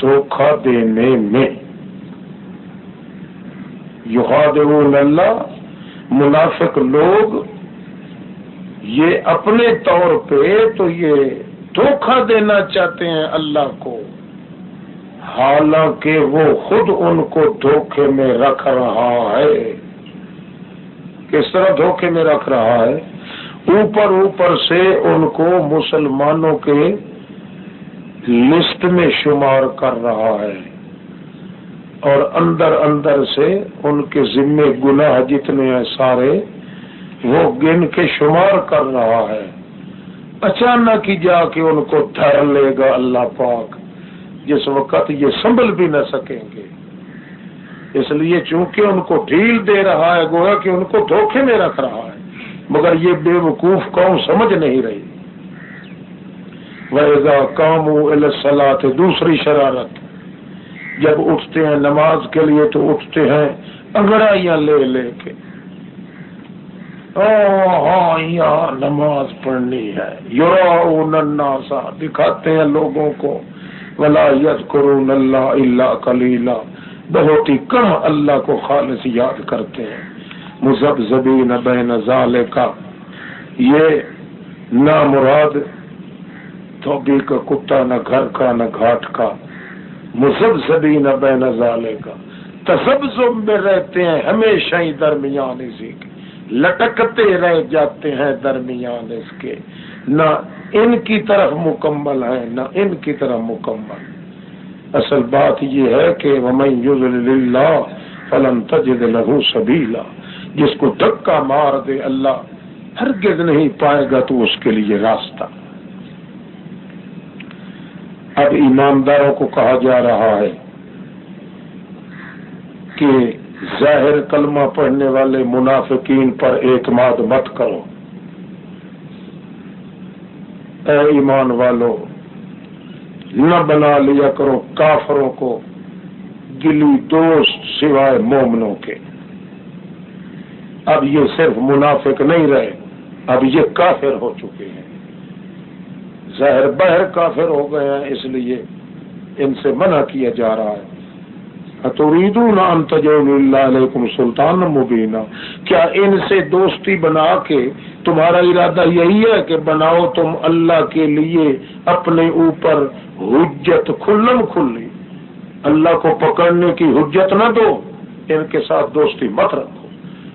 دھوکھا دینے میں۔ یخادعون اللہ۔ منافق لوگ، یہ اپنے طور پہ تو یہ دھوکھا دینا چاہتے ہیں اللہ کو۔ حالانکہ وہ خود ان کو دھوکے میں رکھ رہا ہے۔ کس طرح دھوکے میں رکھ رہا ہے؟ اوپر اوپر سے ان کو مسلمانوں کے لسٹ میں شمار کر رہا ہے۔ اور اندر اندر سے ان کے ذمے گناہ جتنے ہیں سارے، وہ گن کے شمار کر رہا ہے۔ اچانک ہی جا کے ان کو دھر لے گا اللہ پاک۔ جس وقت یہ سنبھل بھی نہ سکیں گے۔ اس لیے چونکہ ان کو ڈھیل دے رہا ہے، گویا کہ ان کو دھوکے میں رکھ رہا ہے، مگر یہ بے وقوف قوم سمجھ نہیں رہی۔ ویزا کام تھے دوسری شرارت۔ جب اٹھتے ہیں نماز کے لیے تو اٹھتے ہیں انگڑائیاں لے لے کے۔ ہاں یہاں نماز پڑھنی ہے۔ یورا ننا سا دکھاتے ہیں لوگوں کو۔ ولا یس اللہ اللہ کلیلہ بہت ہی کم اللہ کو خالص یاد کرتے ہیں۔ مذہب زبین بین ظالے کا یہ نامراد دھوبی کا کتا، نہ گھر کا، نہ گھاٹ کا۔ مذہب زبی نہ بے نظالے کا تصب میں رہتے ہیں ہمیشہ ہی درمیان اسی کے۔ لٹکتے رہ جاتے ہیں درمیان اس کے۔ نہ ان کی طرف مکمل ہے، نہ ان کی طرف مکمل۔ اصل بات یہ ہے کہ اللہ فلن تجد لہو سبیلا جس کو دکا مار دے اللہ، ہرگز نہیں پائے گا تو اس کے لیے راستہ۔ اب ایمانداروں کو کہا جا رہا ہے کہ ظاہر کلمہ پڑھنے والے منافقین پر اعتماد مت کرو۔ اے ایمان والو، نہ بنا لیا کرو کافروں کو گلی دوست سوائے مومنوں کے۔ اب یہ صرف منافق نہیں رہے، اب یہ کافر ہو چکے ہیں۔ ظاہر بہر کافر ہو گئے ہیں، اس لیے ان سے منع کیا جا رہا ہے۔ اللہ علیکم سلطان مبینہ کیا ان سے دوستی بنا کے تمہارا ارادہ یہی ہے کہ بناؤ تم اللہ کے لیے اپنے اوپر حجت کھلم کھلی؟ اللہ کو پکڑنے کی حجت نہ دو، ان کے ساتھ دوستی مت رکھو۔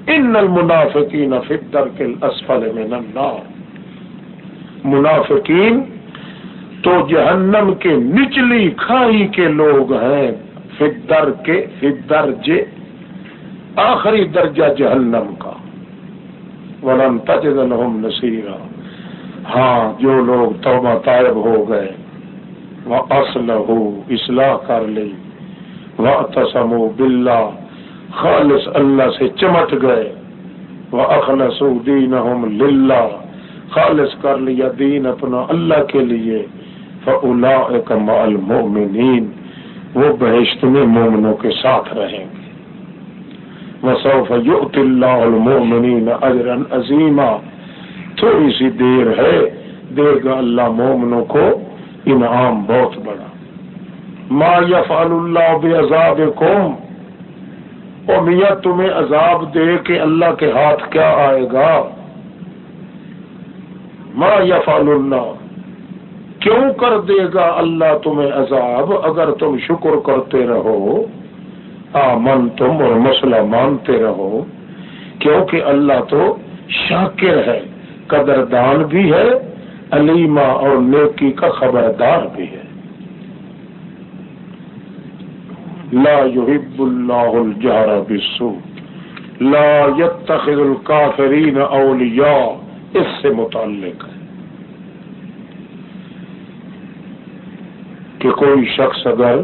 ان المنافقین فی الدرک الاسفل من النار۔ منافقین تو جہنم کے نچلی کھائی کے لوگ ہیں۔ فدر کے فدر آخری درجہ جہنم کا۔ ورن تجد لهم نصیرا ہاں جو لوگ توبہ طائب ہو گئے وہ اصل ہو اصلاح کر لی وہ تسم بلا خالص اللہ سے چمٹ گئے۔ وہ اخلص دین للہ خالص کر لیا دین اپنا اللہ کے لیے۔ فلا المؤمنین وہ بہشت میں مومنوں کے ساتھ رہیں گے۔ وسوف یؤت اللہ المؤمنین اجرا عظیما تھوڑی سی دیر ہے دے گا اللہ مومنوں کو انعام بہت بڑا ما یفعل اللہ بعذابکم او میاں تمہیں عذاب دے کہ اللہ کے ہاتھ کیا آئے گا؟ ما یفعل اللہ کیوں کر دے گا اللہ تمہیں عذاب اگر تم شکر کرتے رہو؟ آمن تم اور مسئلہ مانتے رہو، کیونکہ اللہ تو شاکر ہے، قدردان بھی ہے علیما اور نیکی کا خبردار بھی ہے۔ لا يحب اللہ الجہر بسو لا يتخذ الكافرین اولیاء، اس سے متعلق ہے۔ کہ کوئی شخص اگر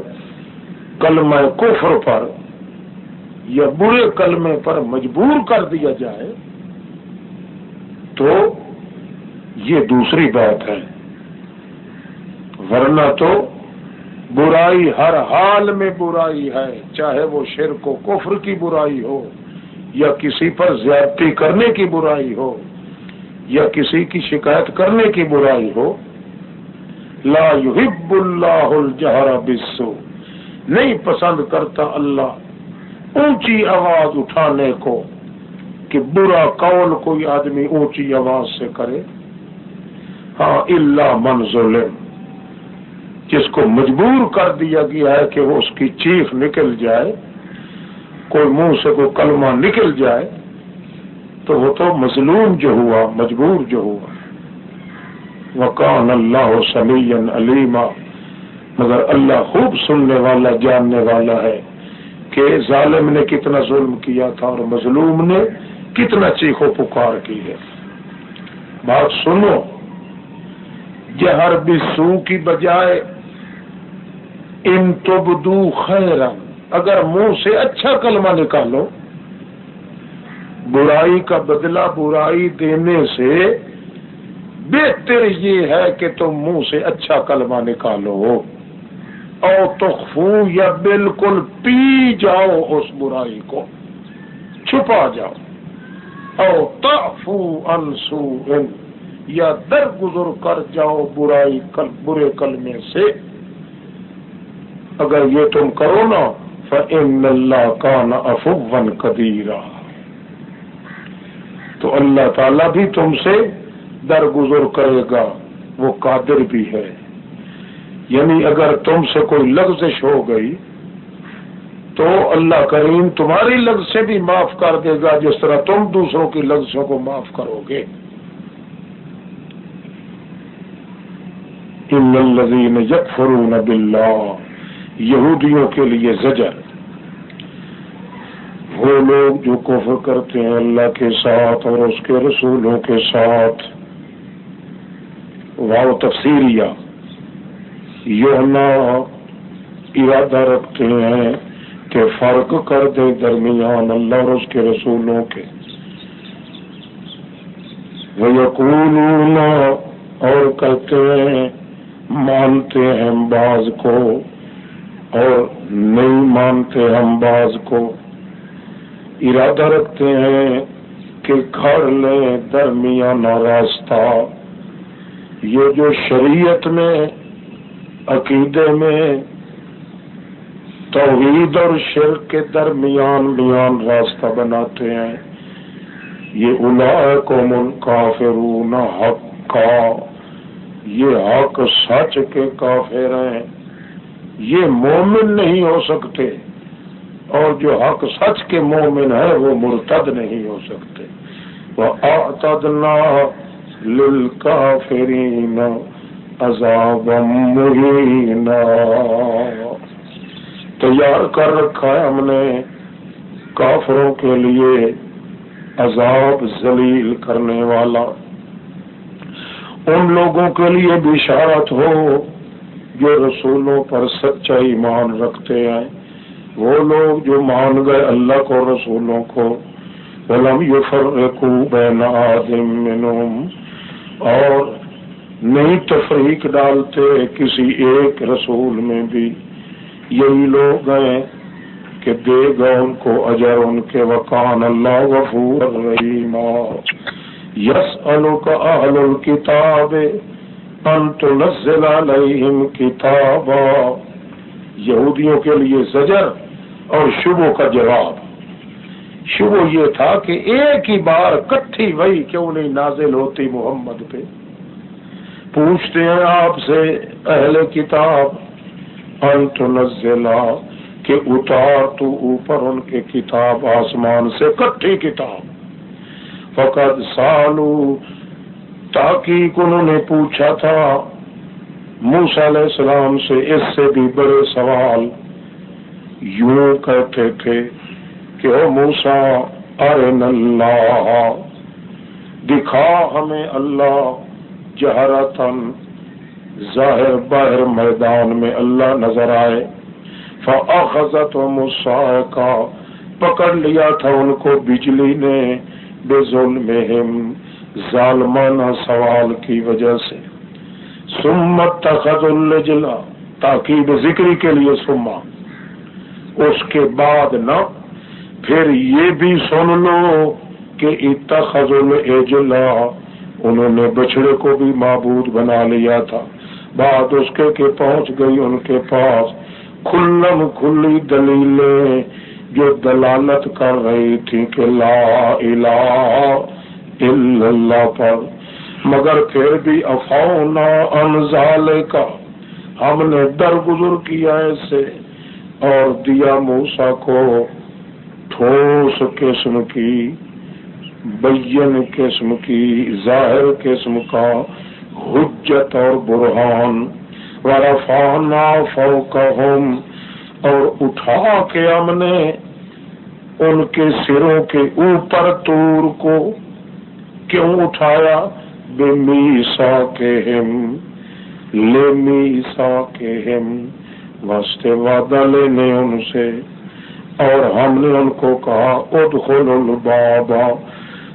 کلمہ کفر پر یا برے کلمے پر مجبور کر دیا جائے تو یہ دوسری بات ہے۔ ورنہ تو برائی ہر حال میں برائی ہے، چاہے وہ شرک و کفر کی برائی ہو یا کسی پر زیادتی کرنے کی برائی ہو یا کسی کی شکایت کرنے کی برائی ہو۔ لا يحب اللہ الجہر بسو نہیں پسند کرتا اللہ اونچی آواز اٹھانے کو کہ برا قول کوئی آدمی اونچی آواز سے کرے۔ ہاں اللہ من ظلم۔ جس کو مجبور کر دیا گیا ہے کہ وہ اس کی چیخ نکل جائے، کوئی منہ سے کوئی کلمہ نکل جائے، تو وہ تو مظلوم جو ہوا، مجبور جو ہوا۔ وکان اللہ سمی علیما، مگر اللہ خوب سننے والا، جاننے والا ہے کہ ظالم نے کتنا ظلم کیا تھا اور مظلوم نے کتنا چیخو پکار کی ہے۔ بات سنو، جہر بھی سو کی بجائے ان تبدو خیر اگر منہ سے اچھا کلمہ نکالو، برائی کا بدلہ برائی دینے سے بہتر یہ ہے کہ تم منہ سے اچھا کلمہ نکالو۔ او تخفو یا بالکل پی جاؤ اس برائی کو، چھپا جاؤ۔ او تفو انسو ان یا در گزر کر جاؤ برائی کل، برے کلمے سے۔ اگر یہ تم کرو نا فن اللہ کا نا افون قدیرہ تو اللہ تعالیٰ بھی تم سے درگزر کرے گا، وہ قادر بھی ہے۔ یعنی اگر تم سے کوئی لفزش ہو گئی، تو اللہ کریم تمہاری لفظ سے بھی معاف کر دے گا، جس طرح تم دوسروں کی لفظوں کو معاف کرو گے۔ الذین یکفرون باللہ، یہودیوں کے لیے زجر۔ وہ لوگ جو کفر کرتے ہیں اللہ کے ساتھ اور اس کے رسولوں کے ساتھ۔ واؤ تفصیلیہ یہ ارادہ رکھتے ہیں کہ فرق کر دے درمیان اللہ اور اس کے رسولوں کے۔ وہ یقون اور کہتے ہیں، مانتے ہیں بعض کو اور نہیں مانتے ہم بعض کو۔ ارادہ رکھتے ہیں کہ گھر لیں درمیانہ راستہ۔ یہ جو شریعت میں عقیدے میں توحید اور شرک کے درمیان میان راستہ بناتے ہیں، یہ الا کو کافرون حق کا یہ حق سچ کے کافر ہیں۔ یہ مومن نہیں ہو سکتے، اور جو حق سچ کے مومن ہے وہ مرتد نہیں ہو سکتے۔ وہ آتدنا للکافرین عذاب مہینہ تیار کر رکھا ہے ہم نے کافروں کے لیے عذاب ذلیل کرنے والا۔ ان لوگوں کے لیے بشارت ہو جو رسولوں پر سچا ایمان رکھتے ہیں۔ وہ لوگ جو مان گئے اللہ کو رسولوں کو۔ ولم بین آدم منہم اور نہیں تفریق ڈالتے کسی ایک رسول میں بھی۔ یہی لوگ ہیں کہ دے گا ان کو اجر ان کے وقان اللہ غفور رحیم۔ یس کا اہل الکتاب انت نزل علیہم کتابا۔ یہودیوں کے لیے زجر اور شبوں کا جواب۔ شبو یہ تھا کہ ایک ہی بار کٹھی وہی کیوں نہیں نازل ہوتی محمد پہ؟ پوچھتے ہیں آپ سے اہل کتاب، انت نزلہ، کہ اتار تو اوپر ان کے کتاب آسمان سے کٹھی کتاب۔ فقط سالو تاکہ انہوں نے پوچھا تھا۔ موسیٰ علیہ السلام سے اس سے بھی بڑے سوال یوں کہتے تھے کہ او موسا ارن اللہ۔ دکھا ہمیں اللہ جہرتن ظاہر باہر میدان میں اللہ نظر آئے۔ فاخذت مسا کا پکڑ لیا تھا ان کو بجلی نے۔ بے ظلم ظالمانہ سوال کی وجہ سے۔ سمت تخذ الجلا تاکید ذکری کے لیے سما اس کے بعد نہ پھر یہ بھی سن لو کہ اتخذ الاجلا انہوں نے بچڑے کو بھی معبود بنا لیا تھا۔ بعد اس کے کہ پہنچ گئی ان کے پاس کھلم کھلی دلیلیں جو دلالت کر رہی تھی کہ لا الہ الا اللہ پر۔ مگر پھر بھی افاؤنا انزال کا ہم نے درگزر کیا ایسے اور دیا موسا کو۔ ٹھوس قسم کی بین قسم کی ظاہر قسم کا حجت اور برہان ورفعنا فوقهم اور اٹھا کے ہم نے ان کے سروں کے اوپر تور کو کیوں اٹھایا بے میسا کے ہم لے میسا کے ہم واسطے وعدہ لینے ان سے اور ہم نے ان کو کہا ادخل البابا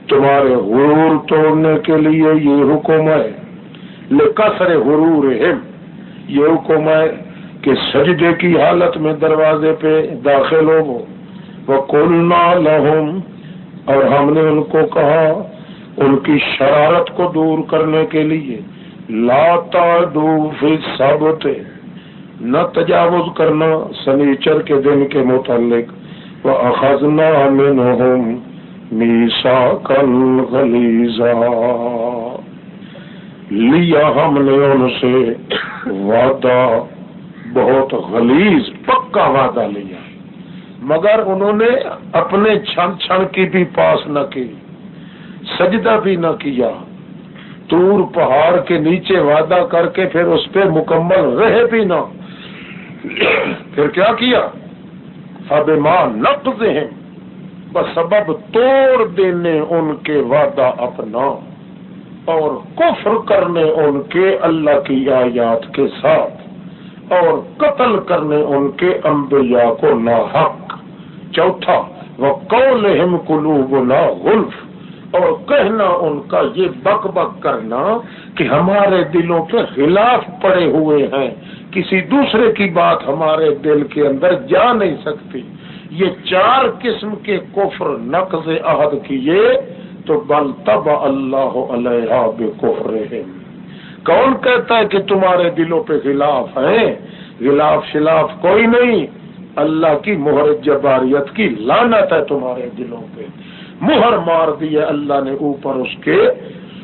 تمہارے غرور توڑنے کے لیے یہ حکم ہے۔ لکسر غرور ہم یہ حکم ہے کہ سجدے کی حالت میں دروازے پہ داخل ہو وہ۔ کلنا لہم اور ہم نے ان کو کہا، ان کی شرارت کو دور کرنے کے لیے لاتا دو سب نہ تجاوز کرنا سنیچر کے دن کے متعلق وہ اخذنا منہم میسا کل غلیزا لیا ہم نے ان سے وعدہ، بہت غلیظ، پکا وعدہ لیا۔ مگر انہوں نے اپنے چھن چھن کی بھی پاس نہ کی، سجدہ بھی نہ کیا۔ تور پہاڑ کے نیچے وعدہ کر کے پھر اس پہ مکمل رہے بھی نہ۔ پھر کیا کیا؟ اب ماں نقض ہیں سبب توڑ دینے ان کے وعدہ اپنا اور کفر کرنے ان کے اللہ کی آیات کے ساتھ اور قتل کرنے ان کے انبیاء کو نہ حق چوتھا وہ قول ہم قلوب نہ غلف۔ اور کہنا ان کا یہ بک بک کرنا کہ ہمارے دلوں کے خلاف پڑے ہوئے ہیں۔ کسی دوسرے کی بات ہمارے دل کے اندر جا نہیں سکتی۔ یہ چار قسم کے کفر نقض عہد کیے تو بل تب اللہ علیہ بے کون کہتا ہے کہ تمہارے دلوں پہ خلاف ہیں؟ خلاف شلاف کوئی نہیں۔ اللہ کی مہر جباریت کی لانت ہے تمہارے دلوں پہ۔ مہر مار دی ہے اللہ نے اوپر اس کے،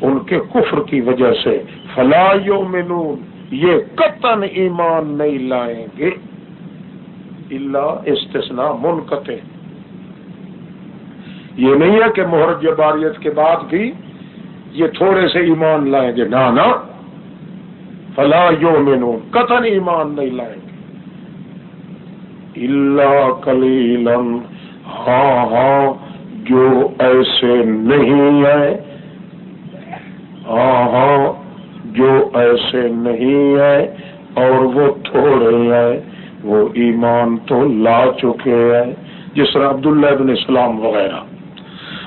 ان کے کفر کی وجہ سے۔ فلا یؤمنون۔ یہ قطن ایمان نہیں لائیں گے اللہ استثناء منقطع. یہ نہیں ہے کہ مہر جباریت کے بعد بھی یہ تھوڑے سے ایمان لائیں گے. نہ فلا یؤمنون. قطن ایمان نہیں لائیں گے. اللہ کلیلم ہاں ہاں جو ایسے نہیں ہے ہاں ہاں. جو ایسے نہیں ہے اور وہ تھوڑے ہیں، وہ ایمان تو لا چکے ہیں، جس طرح عبداللہ ابن اسلام وغیرہ۔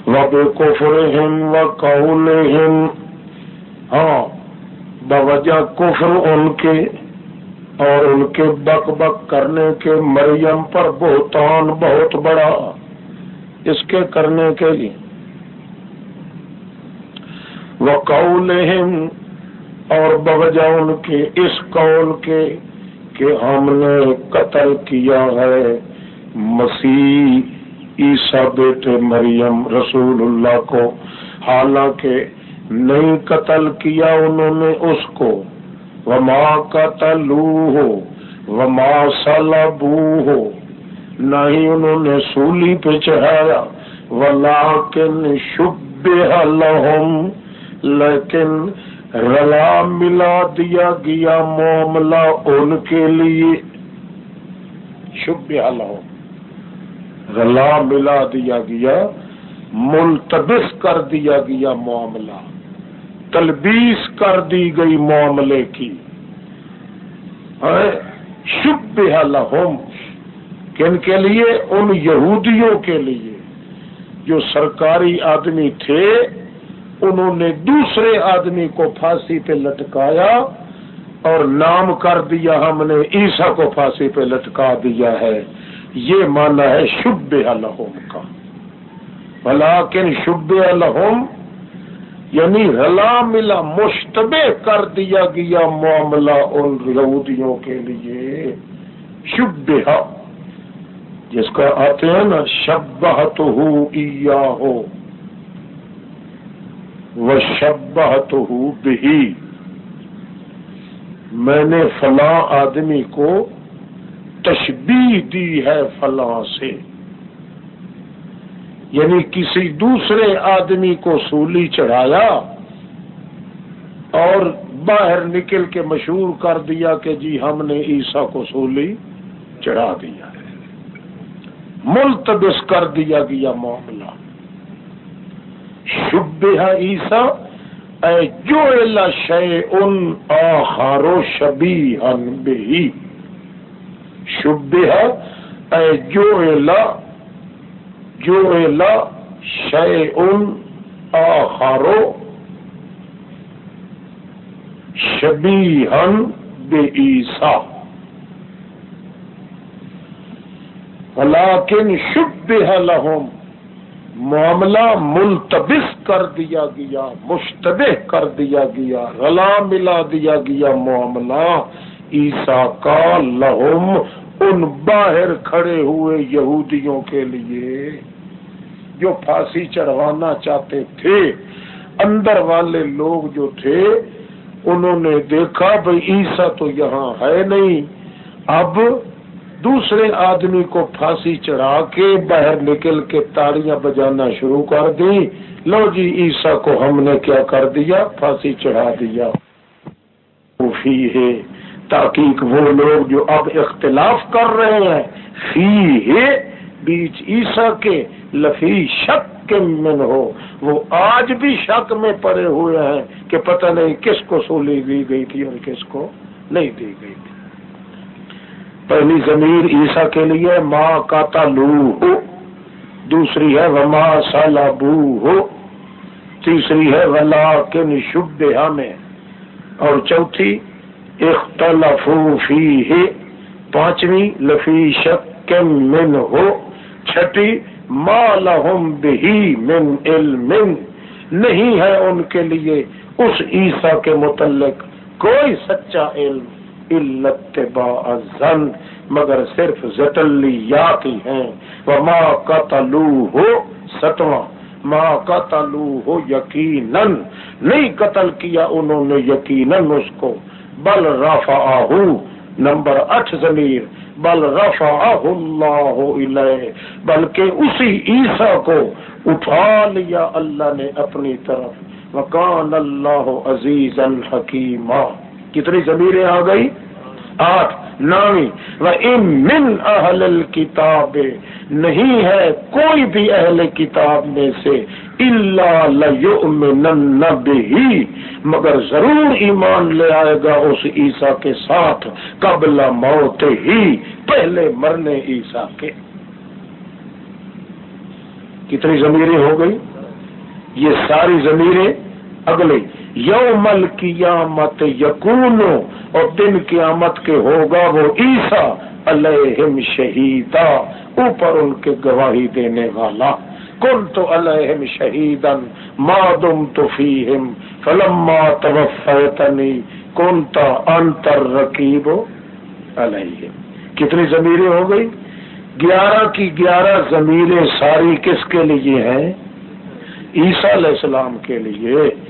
وہ بے کفر ہند و قول ہاں بوجہ کفر ان کے اور ان کے بک بک کرنے کے مریم پر بہتان بہت بڑا۔ اس کے کرنے کے لیے۔ وہ اور بوجہ ان کے اس قول کے کہ ہم نے قتل کیا ہے۔ مسیح عیسا بیٹے مریم رسول اللہ کو، حالانکہ نہیں قتل کیا انہوں نے اس کو۔ وما قتل ہو وما سلبو ہو نہ ہی انہوں نے سولی پہ چڑھایا۔ ولیکن شب لہم لیکن رلا ملا دیا گیا معاملہ ان کے لیے۔ شب لہم رلا ملا دیا گیا، ملتبس کر دیا گیا معاملہ۔ تلبیس کر دی گئی معاملے کی۔ شب لہم۔ کن کے لیے؟ ان یہودیوں کے لیے۔ جو سرکاری آدمی تھے انہوں نے دوسرے آدمی کو پھانسی پہ لٹکایا اور نام کر دیا ہم نے عیسا کو پھانسی پہ لٹکا دیا ہے۔ یہ مانا ہے شب الحم کا۔ بلاکن شب الحم یعنی رلا ملا، مشتبہ کر دیا گیا معاملہ ان یہودیوں کے لیے۔ شب جس کا آتے ہیں نا شبہ تو ہو وہ شبہ بھی میں نے فلاں آدمی کو تشبیح دی ہے فلاں سے۔ یعنی کسی دوسرے آدمی کو سولی چڑھایا اور باہر نکل کے مشہور کر دیا کہ جی ہم نے عیسا کو سولی چڑھا دیا ملتبس کر دیا گیا معاملہ۔ شب عیسا اے جو شے ان آخارو شبی ان بہی۔ شب اے جو جو شے ان آخارو شبی ان بے عیسا لیکن شب لہم معاملہ ملتبس کر دیا گیا، مشتبہ کر دیا گیا، رلا ملا دیا گیا معاملہ۔ عیسا کا لہم ان باہر کھڑے ہوئے یہودیوں کے لیے، جو پھانسی چڑھوانا چاہتے تھے۔ اندر والے لوگ جو تھے، انہوں نے دیکھا بھائی عیسا تو یہاں ہے نہیں۔ اب دوسرے آدمی کو پھانسی چڑھا کے باہر نکل کے تاڑیاں بجانا شروع کر دی لو جی عیسا کو ہم نے کیا کر دیا؟ پھانسی چڑھا دیا۔ فی ہے۔ تاکہ وہ لوگ جو اب اختلاف کر رہے ہیں فی ہے۔ بیچ عیسا کے لفی شک کے من ہو۔ وہ آج بھی شک میں پڑے ہوئے ہیں کہ پتہ نہیں کس کو سولی دی گئی تھی اور کس کو نہیں دی گئی تھی۔ پہلی زمیر عیسا کے لیے ماں کا تالو ہو دوسری ہے وما سالا بو ہو تیسری ہے ولا کن شب میں، اور چوتھی اختلاف فی ہے پانچویں لفی شک من ہو چھٹی ما لہم بہی من علم، نہیں ہے ان کے لیے اس عیسا کے متعلق کوئی سچا علم۔ زن مگر صرف زٹلیات ہی ہیں۔ وہ ماں کا تلو ہو ستواں۔ ماں کا تلو ہو یقیناً، نہیں قتل کیا انہوں نے یقیناً اس کو۔ بل رافا نمبر اٹھ ضمیر۔ بل رفا اللہ علیہ بلکہ اسی عیسا کو اٹھا لیا اللہ نے اپنی طرف۔ وکان اللہ عزیز الحکیمہ کتنی زمینیں آ گئی آٹھ۔ نامی من اہل الکتاب نہیں ہے کوئی بھی اہل کتاب میں سے اللہ مگر ضرور ایمان لے آئے گا اس عیسا کے ساتھ قبل موت ہی، پہلے مرنے عیسا کے۔ کتنی زمینیں ہو گئی یہ ساری زمینیں اگلے یوم القیامت یقون اور دن قیامت کے ہوگا وہ عیسا علیہم شہیدا، اوپر ان کے گواہی دینے والا۔ کن تو الحم شہیدن مادم تو فیم فلما توفیتنی کن تو انتر رقیب علیہم۔ کتنی زمینیں ہو گئی؟ گیارہ کی گیارہ زمینیں ساری کس کے لیے ہیں؟ عیسیٰ علیہ السلام کے لیے۔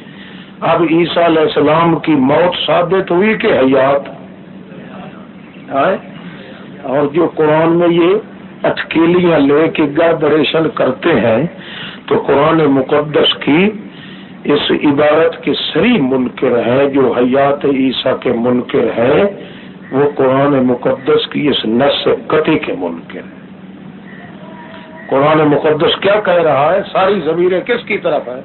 اب عیسیٰ علیہ السلام کی موت ثابت ہوئی کہ حیات اور جو قرآن میں یہ اٹکیلیاں لے کے گربریشن کرتے ہیں، تو قرآن مقدس کی اس عبارت کے سری منکر ہے، جو حیات عیسیٰ کے منکر ہے، وہ قرآن مقدس کی اس نس قطع کے منکر۔ ہے قرآن مقدس کیا کہہ رہا ہے؟ ساری زمینیں کس کی طرف ہے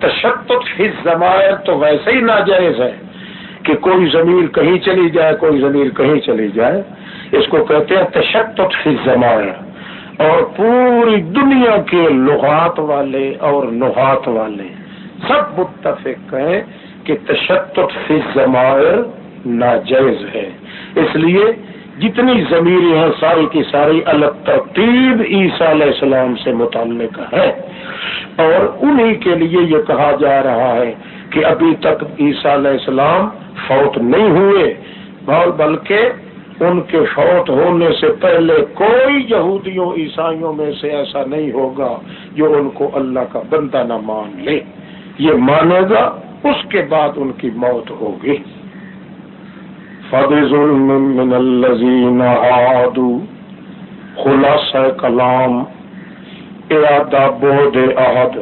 تشدد فی زمائر تو ویسے ہی ناجائز ہے کہ کوئی زمین کہیں چلی جائے، کوئی زمین کہیں چلی جائے۔ اس کو کہتے ہیں تشدد فی زمائر اور پوری دنیا کے لغات والے اور نحات والے سب متفق ہیں کہ تشدد فی زمائر ناجائز ہے۔ اس لیے جتنی زمینیں ہیں ساری کی ساری الگ ترتیب عیسیٰ علیہ السلام سے متعلق ہے اور انہی کے لیے یہ کہا جا رہا ہے کہ ابھی تک عیسیٰ علیہ السلام فوت نہیں ہوئے اور بلکہ ان کے فوت ہونے سے پہلے کوئی یہودیوں، عیسائیوں میں سے ایسا نہیں ہوگا جو ان کو اللہ کا بندہ نہ مان لے۔ یہ مانے گا، اس کے بعد ان کی موت ہوگی۔ من الذین عادوا۔ خلاصہ کلام، ارادہ بود عہد۔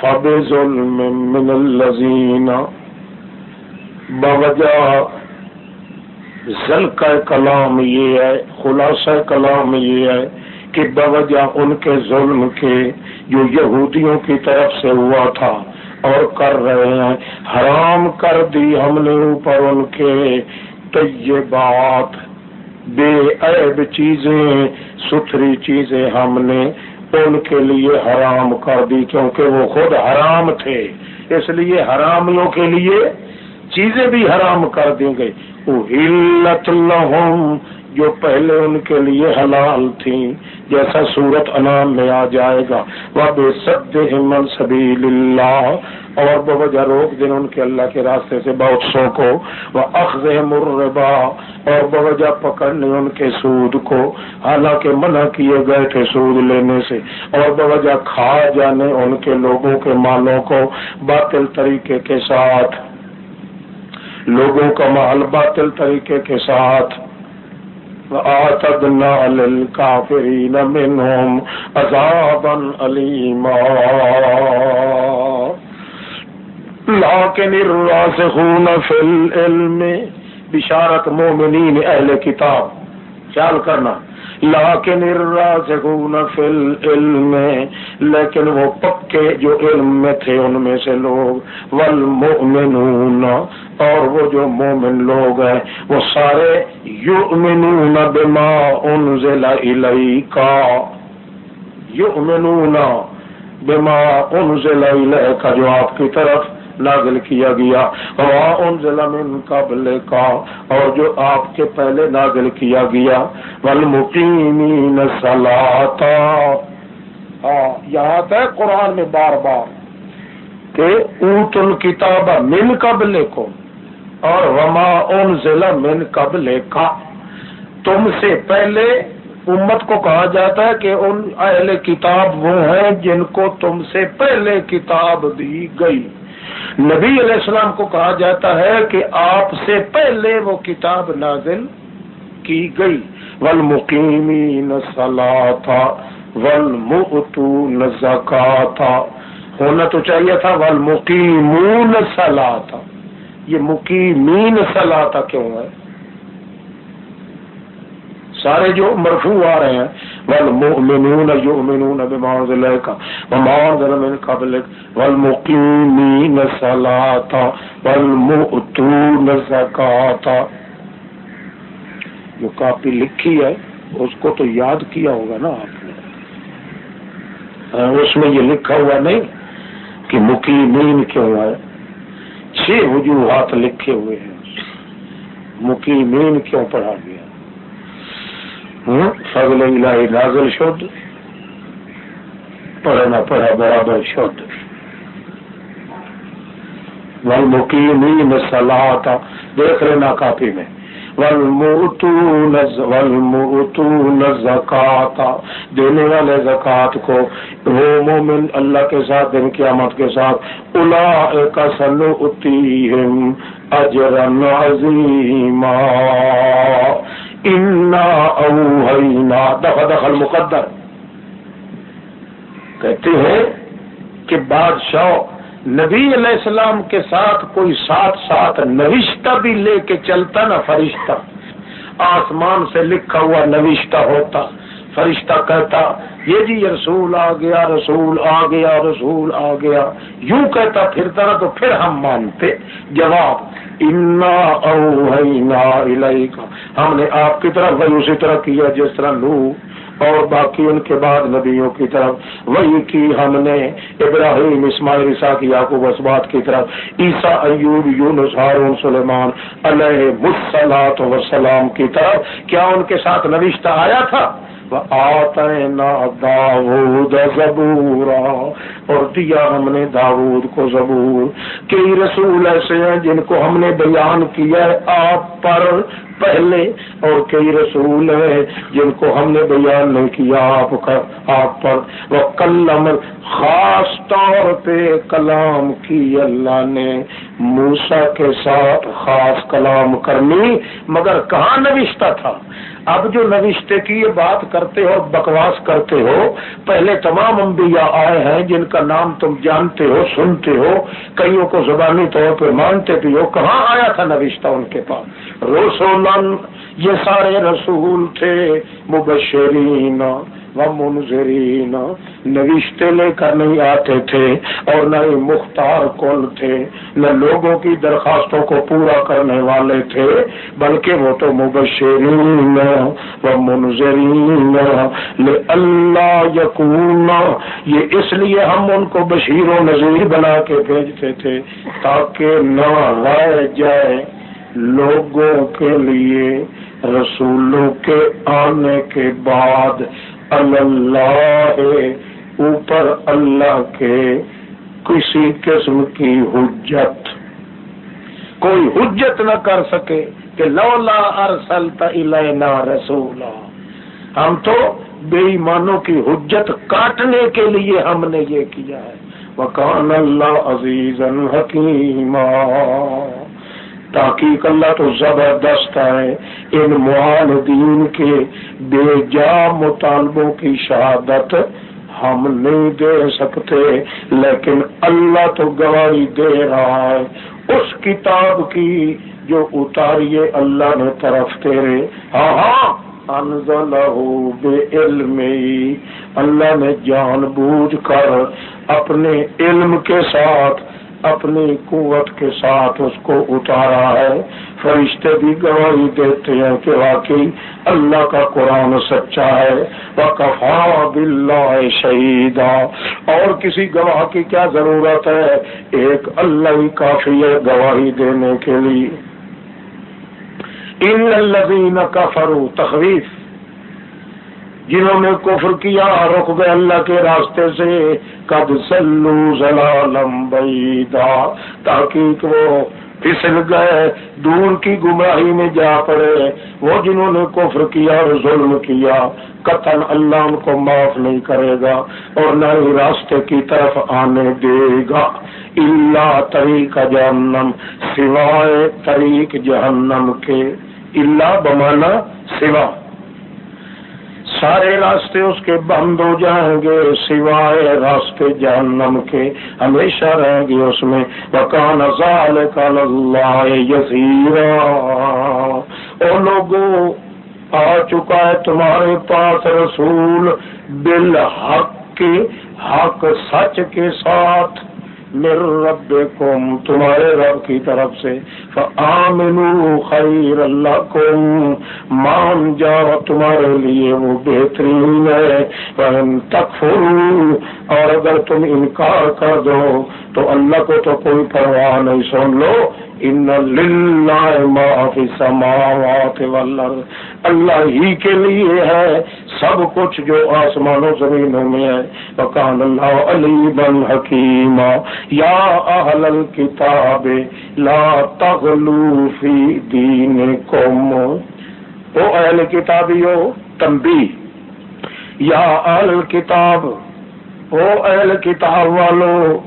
فب ظلم من الذین باوجہ ذل کلام یہ ہے، خلاصہ کلام یہ ہے کہ باوجہ ان کے ظلم کے جو یہودیوں کی طرف سے ہوا تھا۔ اور کر رہے ہیں۔ حرام کر دی ہم نے اوپر ان کے۔ طیبات، بے عیب چیزیں، ستھری چیزیں ہم نے ان کے لیے حرام کر دی کیونکہ وہ خود حرام تھے۔ اس لیے حرامیوں کے لیے چیزیں بھی حرام کر دی گئی۔ وہ ہلت لہم جو پہلے ان کے لیے حلال تھی جیسا سورت انعام میں آ جائے گا۔ وہ بے سد ہمن سبیل اللہ اور بوجہ روک دن ان کے اللہ کے راستے سے بہت سو کو۔ وہ اخذ مربا اور بوجہ پکڑنے ان کے سود کو۔ حالانکہ منع کیے گئے تھے سود لینے سے۔ اور بوجہ کھا جانے ان کے لوگوں کے مالوں کو باطل طریقے کے ساتھ۔ لوگوں کا مال باطل طریقے کے ساتھ۔ وآتدنا للكافرين منهم عذابا أليما. لكن الراسخون في العلم بشارت مومنین اہل کتاب خیال کرنا لاکن الراسخون فی العلم، لیکن وہ پکے جو علم میں تھے ان میں سے لوگ، والمؤمنون، اور وہ جو مومن لوگ ہیں، وہ سارے یؤمنون بما انزل الیکا یؤمنون بما انزل الیکا جو آپ کی طرف نازل کیا گیا۔ انزل من قبل کا، اور جو آپ کے پہلے نازل کیا گیا۔ والمقیمین صلاتا ہاں یہاں ہے قرآن میں بار بار کہ اوت الکتاب من قبل کو، اور وما انزل من قبل کا۔ تم سے پہلے امت کو کہا جاتا ہے کہ ان اہل کتاب وہ ہیں جن کو تم سے پہلے کتاب دی گئی۔ نبی علیہ السلام کو کہا جاتا ہے کہ آپ سے پہلے وہ کتاب نازل کی گئی۔ ول مقیمی نسلا تھا ول تھا ہونا تو چاہیے تھا ول مقیمون تھا یہ مقیمین سلا کیوں ہے؟ سارے جو مرفوع آ رہے ہیں، والمؤمنون يؤمنون بما انزل اليك وما انزل من قبلك والمقيمين الصلاة والمؤتون الزكاة جو کاپی لکھی ہے، اس کو تو یاد کیا ہوگا نا آپ نے۔ ہاں، اس میں یہ لکھا ہوا نہیں کہ مقیمین کیوں ہے چھ وجوہات لکھے ہوئے ہیں۔ مقیمین کیوں پڑھا گیا؟ فضل الہی نازل شد پڑھنا پڑھا برابر شد۔ ول مقیمین دیکھ لینا کافی میں۔ زکاتا دینے والے زکات کو وہ مومن اللہ کے ساتھ، دن قیامت کے ساتھ الا کا سنو اتی انا اوہینا دفع دخل مقدر کہتے ہیں کہ بادشاہ نبی علیہ السلام کے ساتھ کوئی ساتھ ساتھ نوشتہ بھی لے کے چلتا نا فرشتہ۔ آسمان سے لکھا ہوا نوشتہ ہوتا۔ فرشتہ کہتا، یہ جی رسول آ گیا، رسول آ گیا، رسول آ گیا۔ یوں کہتا پھرتا نا تو پھر ہم مانتے۔ جواب، انا کا ہم نے آپ کی طرف وہی اسی طرح کیا جس طرح لو اور باقی ان کے بعد نبیوں کی طرف۔ وہی کی ہم نے ابراہیم، اسماعیل، عیسیٰ کی، یعقوب اسبات کی طرف۔ عیسیٰ، ایوب، یونس، ہارون، سلیمان علیہ مسلاط وسلام کی طرف۔ کیا ان کے ساتھ نوشتہ آیا تھا؟ داود زبورا، اور دیا ہم نے داود کو زبور کئی رسول ایسے ہیں جن کو ہم نے بیان کیا ہے آپ پر پہلے، اور کئی رسول ہیں جن کو ہم نے بیان نہیں کیا آپ کا، آپ پر۔ وہ کلم خاص طور پہ کلام کی اللہ نے موسا کے ساتھ خاص کلام کرنی، مگر کہاں نوشتہ تھا؟ اب جو نوشتے کی یہ بات کرتے ہو، بکواس کرتے ہو، پہلے تمام انبیاء آئے ہیں جن کا نام تم جانتے ہو، سنتے ہو، کئیوں کو زبانی طور پہ مانتے بھی ہو، کہاں آیا تھا نوشتہ ان کے پاس؟ رسولن یہ سارے رسول تھے، مبشرین۔ منظرین نوشتے لے کر نہیں آتے تھے اور نہ ہی مختار کل تھے۔ نہ لوگوں کی درخواستوں کو پورا کرنے والے تھے، بلکہ وہ تو مبشرین۔ و منظرین اللہ یقون یہ اس لیے ہم ان کو بشیر و نظیر بنا کے بھیجتے تھے تاکہ نہ رہ جائے لوگوں کے لیے، رسولوں کے آنے کے بعد۔ اللہ، اوپر اللہ کے کسی قسم کی حجت۔ کوئی حجت نہ کر سکے کہ لولا ارسلت الینا رسولا۔ ہم تو بے ایمانوں کی حجت کاٹنے کے لیے ہم نے یہ کیا ہے۔ وکان اللہ عزیز حکیم تحقیق اللہ تو زبردست ہے ان معاندین کے بے جا مطالبوں کی شہادت ہم نہیں دے سکتے، لیکن اللہ تو گواہی دے رہا ہے۔ اس کتاب کی جو اتاریے اللہ نے طرف تیرے۔ ہاں ہاں بے علم اللہ نے جان بوجھ کر اپنے علم کے ساتھ اپنی قوت کے ساتھ اس کو اتارا ہے۔ فرشتے بھی گواہی دیتے ہیں کہ واقعی اللہ کا قرآن سچا ہے۔ وہ کفا بلّہ شہیدا اور کسی گواہ کی کیا ضرورت ہے؟ ایک اللہ ہی کافی ہے گواہی دینے کے لیے۔ ان الذین کفروا تخویف جنہوں نے کفر کیا رک گئے اللہ کے راستے سے کب سلو زلالم بیدا تاکہ وہ پھسل گئے دور کی گمراہی میں جا پڑے۔ وہ جنہوں نے کفر کیا اور ظلم کیا قتل اللہ ان کو معاف نہیں کرے گا اور نہ ہی راستے کی طرف آنے دے گا۔ اللہ طریق جہنم، سوائے طریق جہنم کے۔ اللہ بمانا سوا۔ سارے راستے اس کے بند ہو جائیں گے، سوائے راستے جہنم کے، ہمیشہ رہیں گے اس میں۔ بکان کا اللہ اور لوگوں آ چکا ہے تمہارے پاس رسول بالحق کے، حق سچ کے ساتھ۔ مر رب تمہارے رب کی طرف سے خیر اللہ کو مان جاؤ، تمہارے لیے وہ بہترین ہے تک اور اگر تم انکار کر دو تو اللہ کو تو کوئی پرواہ نہیں، سن لو۔ ان السماوات اللہ ہی کے لیے ہے سب کچھ جو آسمان و زمینوں میں ہے۔ وکان اللہ علی بن حکیم یا اہل الكتاب لا تغلو فی دینکم۔ او اہل کتابیو تنبی یا اہل الكتاب او اہل کتاب والو۔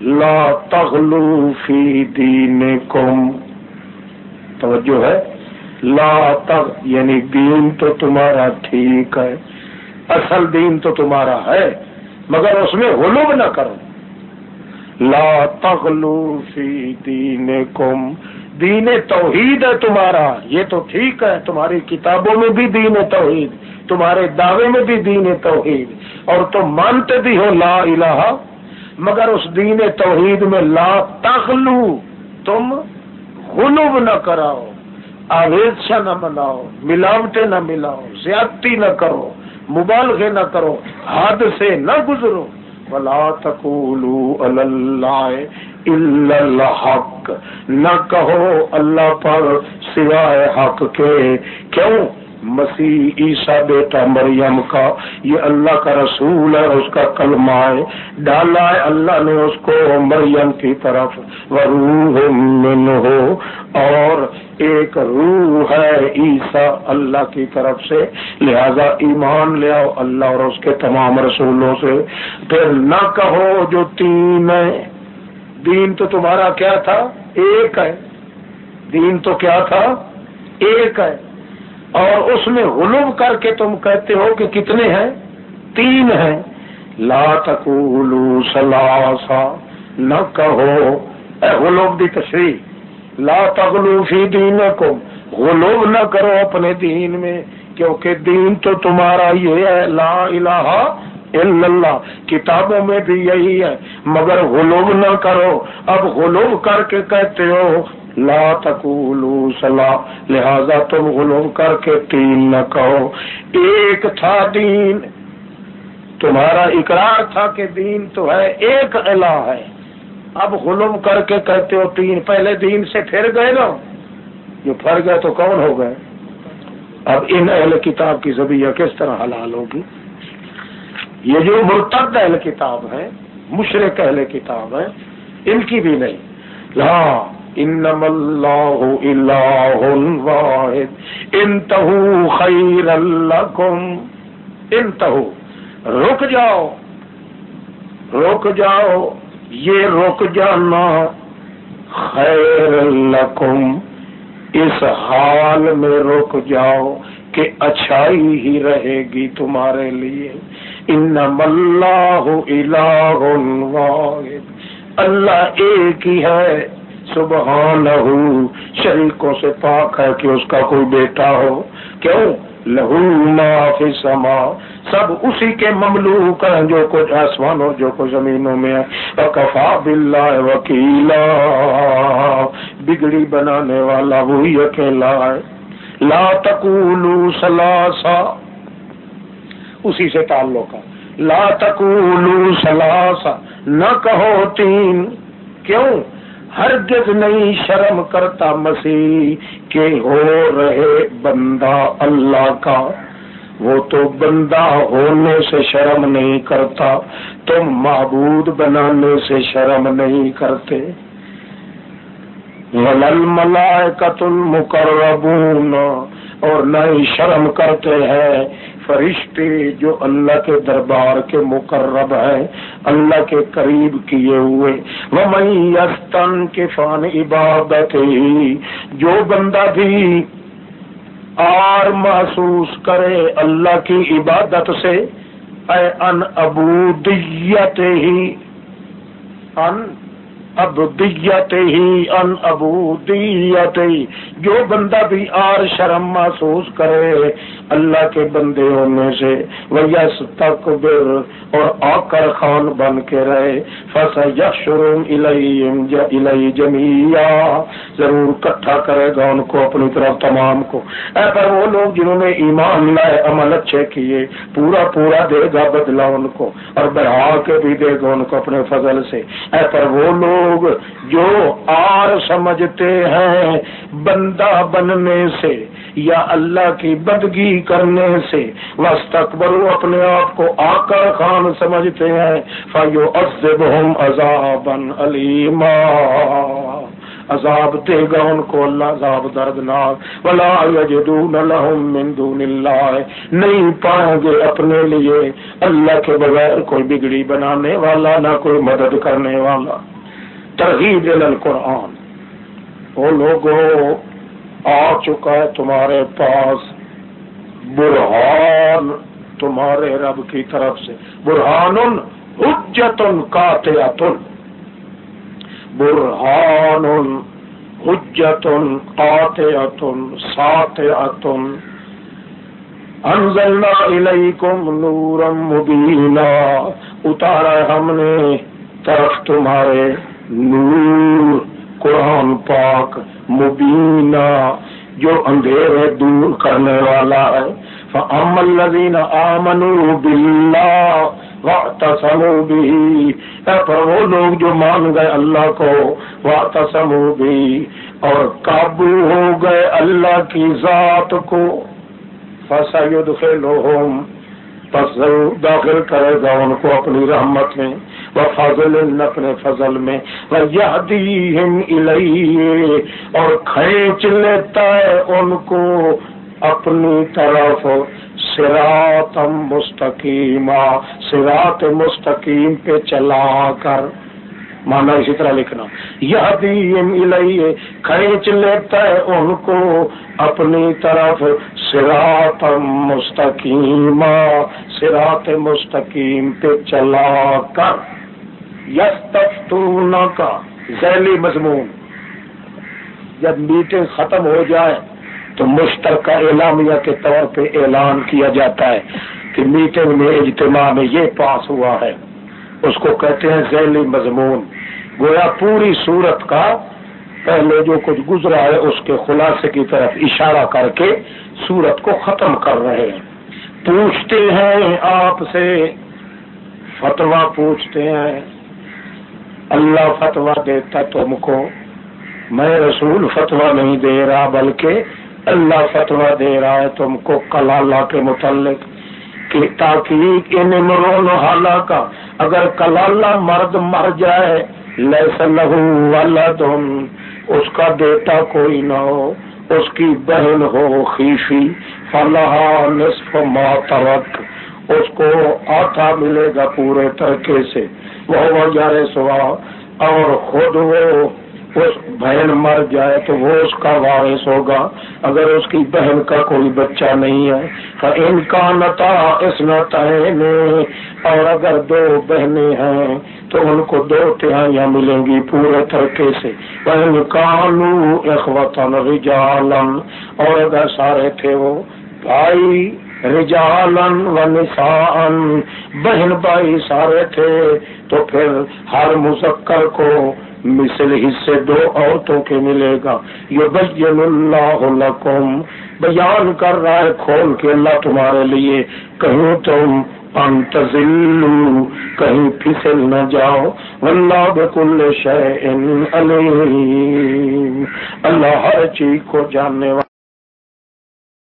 لا تغلو فی دینکم۔ توجہ ہے۔ لا تغ یعنی دین تو تمہارا ٹھیک ہے۔ اصل دین تو تمہارا ہے، مگر اس میں غلوب نہ کرو۔ لا تغلو فی دینکم۔ دین توحید ہے تمہارا۔ یہ تو ٹھیک ہے، تمہاری کتابوں میں بھی دین توحید، تمہارے دعوے میں بھی دین توحید۔ اور تم مانتے بھی ہو لا الہ مگر اس دین توحید میں لا تخلو تم غلوب نہ کراؤ آویدشا نہ بناؤ ملاوٹیں نہ ملاؤ، زیادتی نہ کرو، مبالغے نہ کرو، حد سے نہ گزرو۔ بلا تکولو اللہ الحق۔ نہ کہو اللہ پر سوائے حق کے، کیوں؟ مسیح عیسیٰ بیٹا مریم کا، یہ اللہ کا رسول ہے، اس کا کلمہ ہے۔ ڈالا ہے اللہ نے اس کو مریم کی طرف۔ روح من ہو، اور ایک روح ہے عیسیٰ اللہ کی طرف سے۔ لہذا ایمان لے آؤ اللہ اور اس کے تمام رسولوں سے۔ پھر نہ کہو جو تین ہے دین تو تمہارا کیا تھا؟ ایک ہے۔ دین تو کیا تھا؟ ایک ہے۔ اور اس میں غلوم کر کے تم کہتے ہو کہ کتنے ہیں؟ تین ہیں۔ لا تقولو سلاسا، نہ کہو، اے غلوب دی تشریح، لا تغلو فی دینکم۔ غلوب نہ کرو اپنے دین میں، کیونکہ دین تو تمہارا یہ ہے، لا الہ الا اللہ۔ کتابوں میں بھی یہی ہے، مگر غلوب نہ کرو۔ اب غلوب کر کے کہتے ہو لا تقولو سلا لہذا تم غلوب کر کے تین نہ کہو۔ ایک تھا دین، تمہارا اقرار تھا کہ دین تو ہے، ایک الہ ہے۔ اب غلوم کر کے کہتے ہو تین، پہلے دین سے پھر گئے نا۔ جو پھر گئے تو کون ہو گئے؟ اب ان اہل کتاب کی زبیہ کس طرح حلال ہوگی؟ یہ جو مرتد اہل کتاب ہے مشرق اہل کتاب ہے ان کی بھی نہیں۔ لا انم اللہ الہ واحد انتہو خیر لکم انتہو رک جاؤ. رک جاؤ. یہ رک جانا خیر لکم. اس حال میں رک جاؤ کہ اچھائی ہی رہے گی تمہارے لیے. انم اللہ الہ واحد. اللہ ایک ہی ہے. سبحانہ شریکوں سے پاک ہے کہ اس کا کوئی بیٹا ہو۔ کیوں؟ لہو ما فی سما سب اسی کے مملوک ہیں جو کچھ آسمان اور جو کچھ زمینوں میں ہے کفا بلّہ وکیلا۔ بگڑی بنانے والا وہی اکیلا ہے۔ لا تکولو سلاسا۔ اسی سے تعلق ہے۔ لا تکولو سلاسا۔ نہ کہو تین۔ کیوں؟ ہرگز نہیں شرم کرتا مسیح کہ ہو رہے بندہ اللہ کا۔ وہ تو بندہ ہونے سے شرم نہیں کرتا تم معبود بنانے سے شرم نہیں کرتے۔ ولل ملائے قتل اور نہ ہی شرم کرتے ہیں۔ فرشتے جو اللہ کے دربار کے مقرب ہیں، اللہ کے قریب کیے ہوئے۔ وہ میں کے فان عبادت جو بندہ بھی اور محسوس کرے اللہ کی عبادت سے، اے ان ابودیت ہی ان ابدیت ہی ان ابودیت ہی جو بندہ بھی آر شرم محسوس کرے اللہ کے بندے ہونے سے وہ یس اور آکر خان بن کے رہے۔ فس یشروم الہی جمیا ضرور کٹھا کرے گا ان کو اپنی طرف تمام کو۔ اے پر وہ لوگ جنہوں نے ایمان لائے، عمل اچھے کیے، پورا پورا دے گا بدلا ان کو، اور بڑھا کے بھی دے گا ان کو اپنے فضل سے۔ اے پر وہ لوگ جو آر سمجھتے ہیں، بندہ بننے سے یا اللہ کی بدگی کرنے سے وسطبر اپنے آپ کو آکر خان سمجھتے ہیں فیو عذاب علیما عذاب دے گا ان کو اللہ، عذاب دردناک۔ ولا یجدون لهم من دون اللہ نہیں پائیں گے اپنے لیے اللہ کے بغیر کوئی بگڑی بنانے والا، نہ کوئی مدد کرنے والا۔ ترغیب القرآن۔ وہ لوگوں آ چکا ہے تمہارے پاس۔ برہان تمہارے رب کی طرف سے۔ برہان حجت قاطعت برہان حجت قاطعت ساطعت انزلنا الیکم نورا مبینا۔ اتارا ہم نے طرف تمہارے نور۔ قرآن پاک مبینہ، جو اندھیرے دور کرنے والا ہے۔ فَأَمَّا الَّذِينَ آمَنُوا بِاللَّهِ وَاعْتَصَمُوا بِهِ۔ اے پر وہ لوگ جو مان گئے اللہ کو، وَاعْتَصَمُوا بِهِ۔ اور قابو ہو گئے اللہ کی ذات کو۔ فَسَيُدْخِلُهُمْ، پس ضرور داخل کرے گا ان کو اپنی رحمت میں۔ وہ فضل اپنے فضل میں وہ اور کھینچ لیتا ہے ان کو اپنی طرف سراتم مستقیم سرات مستقیم پہ چلا کر۔ مانا اسی طرح لکھنا۔ یہ کھینچ لیتا ہے ان کو اپنی طرف سرات مستقیم سرات مستقیم پہ چلا کر۔ یس کا ذیلی مضمون۔ جب میٹنگ ختم ہو جائے تو مشترکہ اعلامیہ کے طور پہ اعلان کیا جاتا ہے کہ میٹنگ میں اجتماع میں یہ پاس ہوا ہے۔ اس کو کہتے ہیں ذیلی مضمون۔ گویا پوری صورت کا پہلے جو کچھ گزرا ہے، اس کے خلاصے کی طرف اشارہ کر کے صورت کو ختم کر رہے ہیں۔ پوچھتے ہیں آپ سے فتوا پوچھتے ہیں۔ اللہ فتوا دیتا تم کو۔ میں رسول فتوا نہیں دے رہا، بلکہ اللہ فتوا دے رہا ہے تم کو، کلالہ کے متعلق۔ کہ تاکہ ان مرون حالہ کا اگر کلالہ مرد مر جائے لہس لہو والا اس کا بیٹا کوئی نہ ہو، اس کی بہن ہو خیفی فلاح نصف ماترک اس کو آتا ملے گا پورے طریقے سے۔ وہ جارے سوا اور خود وہ اس بہن مر جائے تو وہ اس کا وارث ہوگا۔ اگر اس کی بہن کا کوئی بچہ نہیں ہے ان کا نتا اس نتا اور اگر دو بہنیں ہیں تو ان کو دو تہائیاں ملیں گی پورے طریقے سے۔ بہن کانو اخوتن رجالن اور اگر سارے تھے وہ بھائی رجالن و نسان بہن بھائی سارے تھے، تو پھر ہر مذکر کو مثل حصے دو عورتوں کے ملے گا۔ یہ بین اللہ لکم، بیان کر رہا ہے کھول کے اللہ تمہارے لیے۔ کہیں تم انتظلو کہیں پھسل نہ جاؤ۔ اللہ بکل شہ علیم۔ اللہ ہر چیز کو جاننے والا